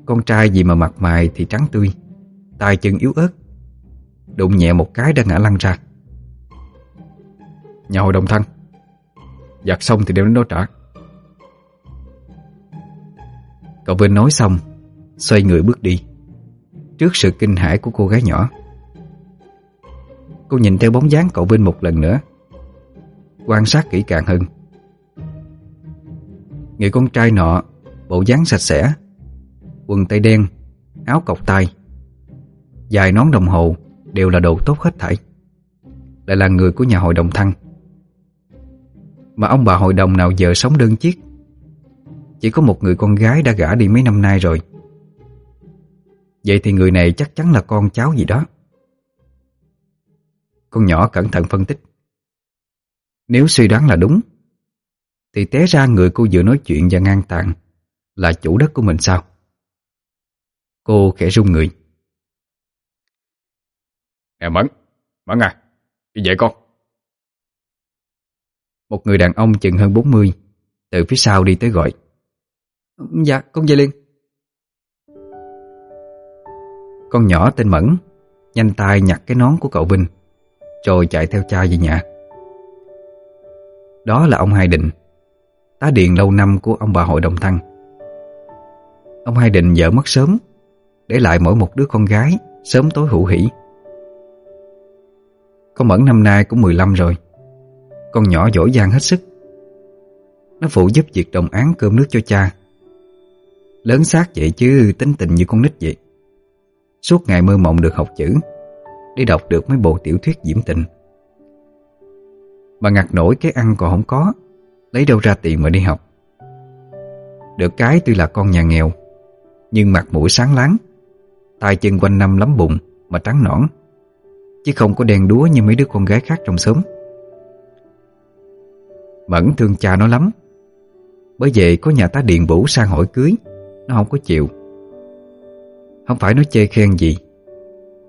Con trai gì mà mặt mày thì trắng tươi, tay chân yếu ớt. Đụng nhẹ một cái đã ngã lăn ra. Nhà hội đồng thân Giặt xong thì đem đến đó trả. Cậu Vinh nói xong, Xoay người bước đi. Trước sự kinh hãi của cô gái nhỏ. Cô nhìn theo bóng dáng cậu Vinh một lần nữa. Quan sát kỹ càng hơn. Người con trai nọ, Bộ dáng sạch sẽ, Quần tây đen, Áo cọc tay Dài nón đồng hồ Đều là đồ tốt hết thảy. Lại là người của nhà hội đồng thăng. Mà ông bà hội đồng nào giờ sống đơn chiếc? Chỉ có một người con gái đã gả đi mấy năm nay rồi. Vậy thì người này chắc chắn là con cháu gì đó. Con nhỏ cẩn thận phân tích. Nếu suy đoán là đúng Thì té ra người cô vừa nói chuyện và ngang tàng Là chủ đất của mình sao? Cô khẽ run người. Nè Mẫn Mẫn à Đi về con. Một người đàn ông chừng hơn 40 Từ phía sau đi tới gọi. Dạ con về liền. Con nhỏ tên Mẫn Nhanh tay nhặt cái nón của cậu Vinh Rồi chạy theo cha về nhà. Đó là ông Hai Định Tá điện lâu năm của ông bà hội đồng thăng. Ông Hai Định vợ mất sớm, Để lại mỗi một đứa con gái, Sớm tối hữu hỷ. Con Mẫn năm nay cũng 15 rồi. Con nhỏ dỗi dàng hết sức. Nó phụ giúp việc đồng án cơm nước cho cha. Lớn xác vậy chứ, tính tình như con nít vậy. Suốt ngày mơ mộng được học chữ, Để đọc được mấy bộ tiểu thuyết diễm tình. Mà ngặt nổi cái ăn còn không có, Lấy đâu ra tiền mà đi học. Được cái tuy là con nhà nghèo, Nhưng mặt mũi sáng láng, tay chân quanh năm lắm bụng Mà trắng nõn, Chứ không có đèn đúa như mấy đứa con gái khác trong xóm. Mẫn thương cha nó lắm, Bởi vậy có nhà tá điện bủ sang hỏi cưới, Nó không có chịu. Không phải nó chê khen gì,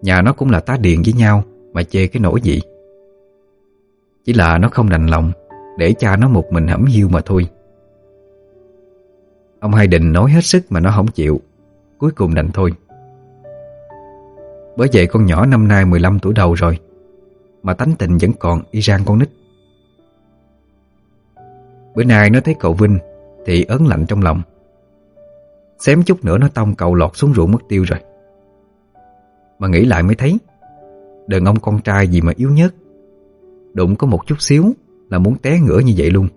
Nhà nó cũng là tá điện với nhau Mà chê cái nỗi gì. Chỉ là nó không đành lòng, Để cha nó một mình hẩm hiu mà thôi. Ông Hai Định nói hết sức mà nó không chịu, Cuối cùng đành thôi. Bởi vậy con nhỏ năm nay 15 tuổi đầu rồi, Mà tánh tình vẫn còn y rang con nít. Bữa nay nó thấy cậu Vinh Thì ớn lạnh trong lòng. Xém chút nữa nó tông cậu lọt xuống ruộng mất tiêu rồi. Mà nghĩ lại mới thấy, Đàn ông con trai gì mà yếu nhất Đụng có một chút xíu Là muốn té ngửa như vậy luôn.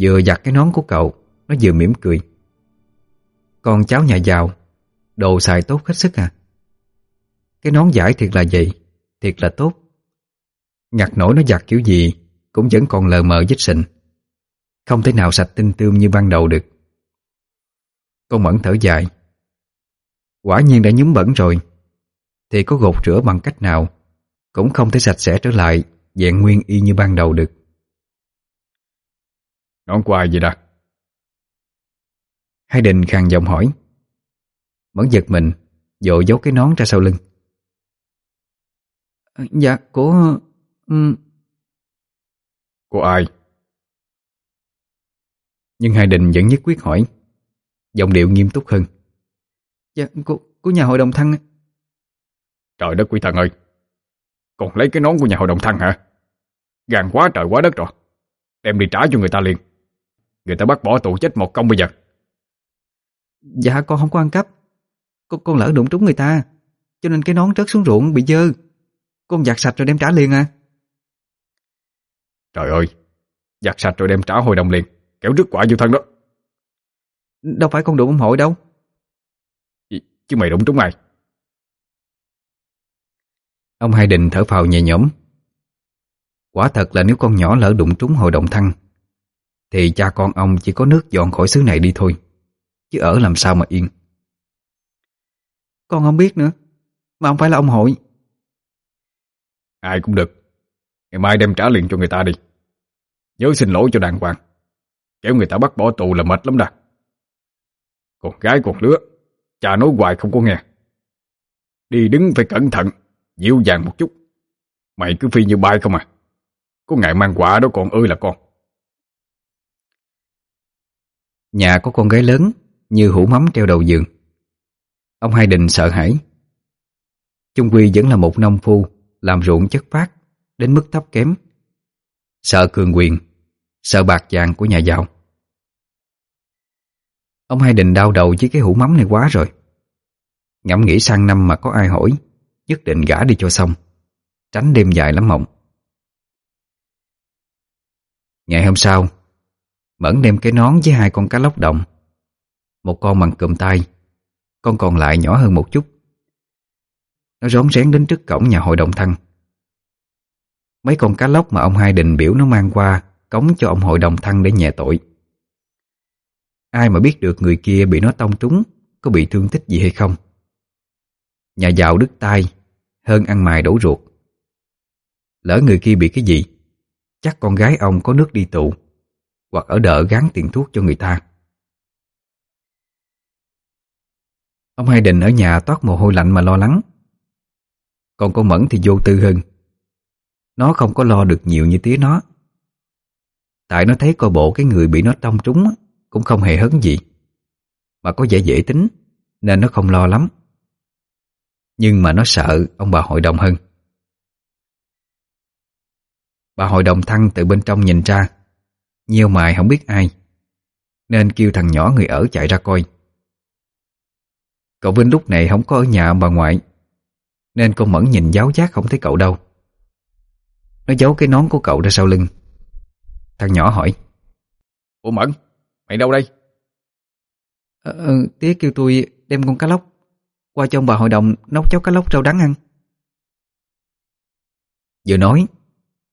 Vừa giặt cái nón của cậu, Nó vừa mỉm cười. Con cháu nhà giàu, Đồ xài tốt hết sức à. Cái nón giải thiệt là vậy, Thiệt là tốt. Ngặt nổi nó giặt kiểu gì Cũng vẫn còn lờ mờ dít sình. Không thể nào sạch tinh tươm như ban đầu được. Con Mẫn thở dài. Quả nhiên đã nhúng bẩn rồi, Thì có gột rửa bằng cách nào cũng không thể sạch sẽ trở lại dạng nguyên y như ban đầu được. Nón quài gì đặt? Hai đình khàn giọng hỏi. Mẫn giật mình, dội giấu cái nón ra sau lưng. Ờ, dạ, của... Ừ. Của ai? Nhưng Hai Đình vẫn nhất quyết hỏi Giọng điệu nghiêm túc hơn Dạ, của, của nhà hội đồng thăng Trời đất quý thần ơi còn lấy cái nón của nhà hội đồng thăng hả? Gàn quá trời quá đất rồi. Đem đi trả cho người ta liền. Người ta bắt bỏ tù chết một công bây giờ. Dạ con không có ăn cắp. Con, con lỡ đụng trúng người ta. Cho nên cái nón rớt xuống ruộng bị dơ. Con giặt sạch rồi đem trả liền à. Trời ơi, giặt sạch rồi đem trả hội đồng liền. Kéo rứt quả vô thân đó. Đâu phải con đụng ông hội đâu. Chứ mày đụng trúng ai? Ông Hai đình thở phào nhẹ nhõm. Quả thật là nếu con nhỏ lỡ đụng trúng hồi động thăng Thì cha con ông chỉ có nước dọn khỏi xứ này đi thôi Chứ ở làm sao mà yên. Con không biết nữa Mà không phải là ông hội. Ai cũng được. Ngày mai đem trả liền cho người ta đi. Nhớ xin lỗi cho đàng hoàng. Kéo người ta bắt bỏ tù là mệt lắm đà. Còn gái còn lứa Cha nói hoài không có nghe. Đi đứng phải cẩn thận. Dịu dàng một chút. Mày cứ phi như bay không à. Có ngại mang quả đó còn ơi là con. Nhà có con gái lớn Như hũ mắm treo đầu giường. Ông Hai Đình sợ hãi. Trung Quy vẫn là một nông phu, Làm ruộng chất phát, Đến mức thấp kém. Sợ cường quyền, Sợ bạc vàng của nhà giàu. Ông Hai Đình đau đầu với cái hũ mắm này quá rồi. Ngẫm nghĩ sang năm mà có ai hỏi Nhất định gã đi cho xong. Tránh đêm dài lắm mộng. Ngày hôm sau Mẫn đem cái nón với hai con cá lóc động, Một con bằng cụm tay Con còn lại nhỏ hơn một chút. Nó rón rén đến trước cổng nhà hội đồng thăng. Mấy con cá lóc mà ông hai định biểu nó mang qua Cống cho ông hội đồng thăng để nhẹ tội. Ai mà biết được người kia bị nó tông trúng Có bị thương tích gì hay không? Nhà giàu đứt tay hơn ăn mài đổ ruột. Lỡ người kia bị cái gì, chắc con gái ông có nước đi tụ hoặc ở đợ gán tiền thuốc cho người ta. Ông Hai Định ở nhà toát mồ hôi lạnh mà lo lắng. Còn con Mẫn thì vô tư hơn. Nó không có lo được nhiều như tía nó. Tại nó thấy coi bộ cái người bị nó trong trúng cũng không hề hấn gì. Mà có vẻ dễ tính nên nó không lo lắm. Nhưng mà nó sợ ông bà hội đồng hơn Bà hội đồng thăng từ bên trong nhìn ra. Nhiều mài không biết ai Nên kêu thằng nhỏ người ở chạy ra coi. Cậu Vinh lúc này không có ở nhà ông bà ngoại Nên con Mẫn nhìn giáo giác không thấy cậu đâu. Nó giấu cái nón của cậu ra sau lưng. Thằng nhỏ hỏi Ủa Mẫn, mày đâu đây? Ờ, ờ tía kêu tôi đem con cá lóc. Qua cho ông bà hội đồng nấu cháo cá lóc rau đắng ăn. Vừa nói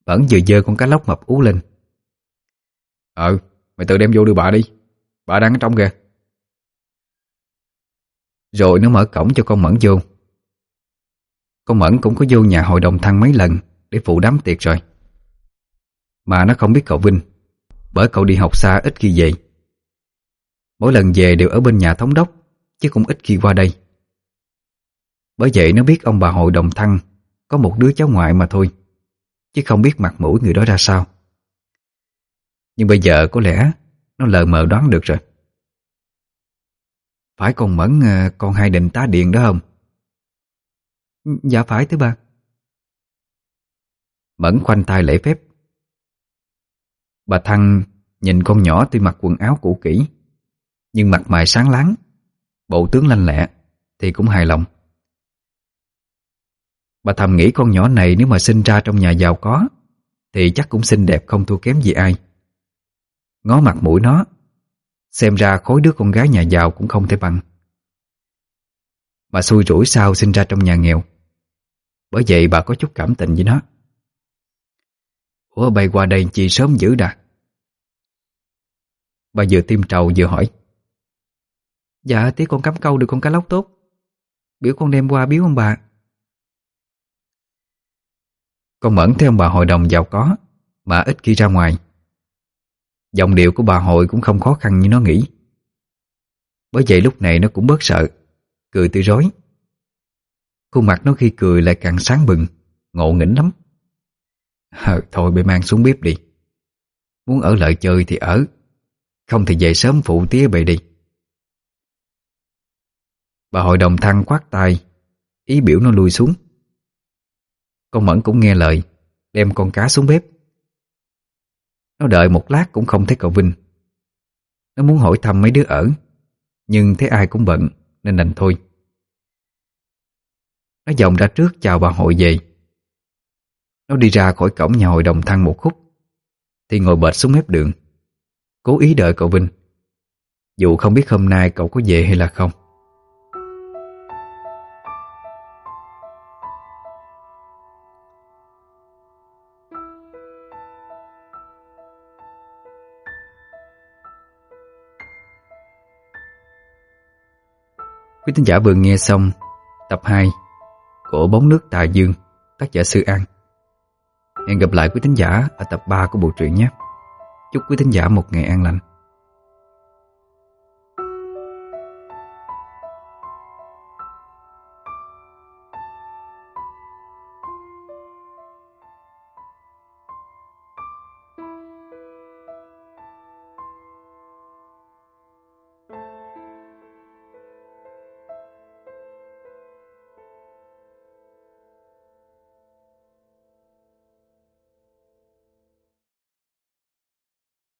vẫn vừa dơ con cá lóc mập ú lên. Ừ Mày tự đem vô đưa bà đi. Bà đang ở trong kìa. Rồi nó mở cổng cho con Mẫn vô. Con Mẫn cũng có vô nhà hội đồng thăng mấy lần Để phụ đám tiệc rồi. Mà nó không biết cậu Vinh, Bởi cậu đi học xa ít khi về. Mỗi lần về đều ở bên nhà thống đốc, Chứ cũng ít khi qua đây. Bởi vậy nó biết ông bà hội đồng thăng Có một đứa cháu ngoại mà thôi, Chứ không biết mặt mũi người đó ra sao. Nhưng bây giờ có lẽ Nó lờ mờ đoán được rồi. Phải con Mẫn ờ, Con hai định tá điện đó không? Dạ phải thứ ba. Mẫn khoanh tay lễ phép. Bà Thăng nhìn con nhỏ tuy mặc quần áo cũ kỹ, Nhưng mặt mày sáng láng, Bộ tướng lanh lẹ Thì cũng hài lòng. Bà thầm nghĩ con nhỏ này nếu mà sinh ra trong nhà giàu có, Thì chắc cũng xinh đẹp không thua kém gì ai. Ngó mặt mũi nó, Xem ra khối đứa con gái nhà giàu cũng không thể bằng. Mà xui rủi sao sinh ra trong nhà nghèo. Bởi vậy bà có chút cảm tình với nó. Ủa, bay qua đây chị sớm giữ đã Bà vừa tiêm trầu vừa hỏi. Dạ tí con cắm câu được con cá lóc tốt. Biểu con đem qua biếu ông bà. Con Mẫn theo bà hội đồng giàu có Mà ít khi ra ngoài. Dòng điệu của bà hội cũng không khó khăn như nó nghĩ. Bởi vậy lúc này nó cũng bớt sợ Cười tươi rói. Khuôn mặt nó khi cười lại càng sáng bừng Ngộ nghĩnh lắm. Ờ, thôi bị mang xuống bếp đi. Muốn ở lại chơi thì ở Không thì về sớm phụ tía bậy đi. Bà hội đồng thăng quát tay Ý biểu nó lui xuống. Con Mẫn cũng nghe lời, Đem con cá xuống bếp. Nó đợi một lát cũng không thấy cậu Vinh. Nó muốn hỏi thăm mấy đứa ở, Nhưng thấy ai cũng bận, Nên đành thôi. Nó dòng ra trước chào bà hội về. Nó đi ra khỏi cổng nhà hội đồng thăng một khúc, Thì ngồi bệt xuống mép đường, Cố ý đợi cậu Vinh. Dù không biết hôm nay cậu có về hay là không. Quý thính giả vừa nghe xong tập 2 của Bóng nước Tà Dương, tác giả Sư An. Hẹn gặp lại quý thính giả ở tập 3 của bộ truyện nhé. Chúc quý thính giả một ngày an lành.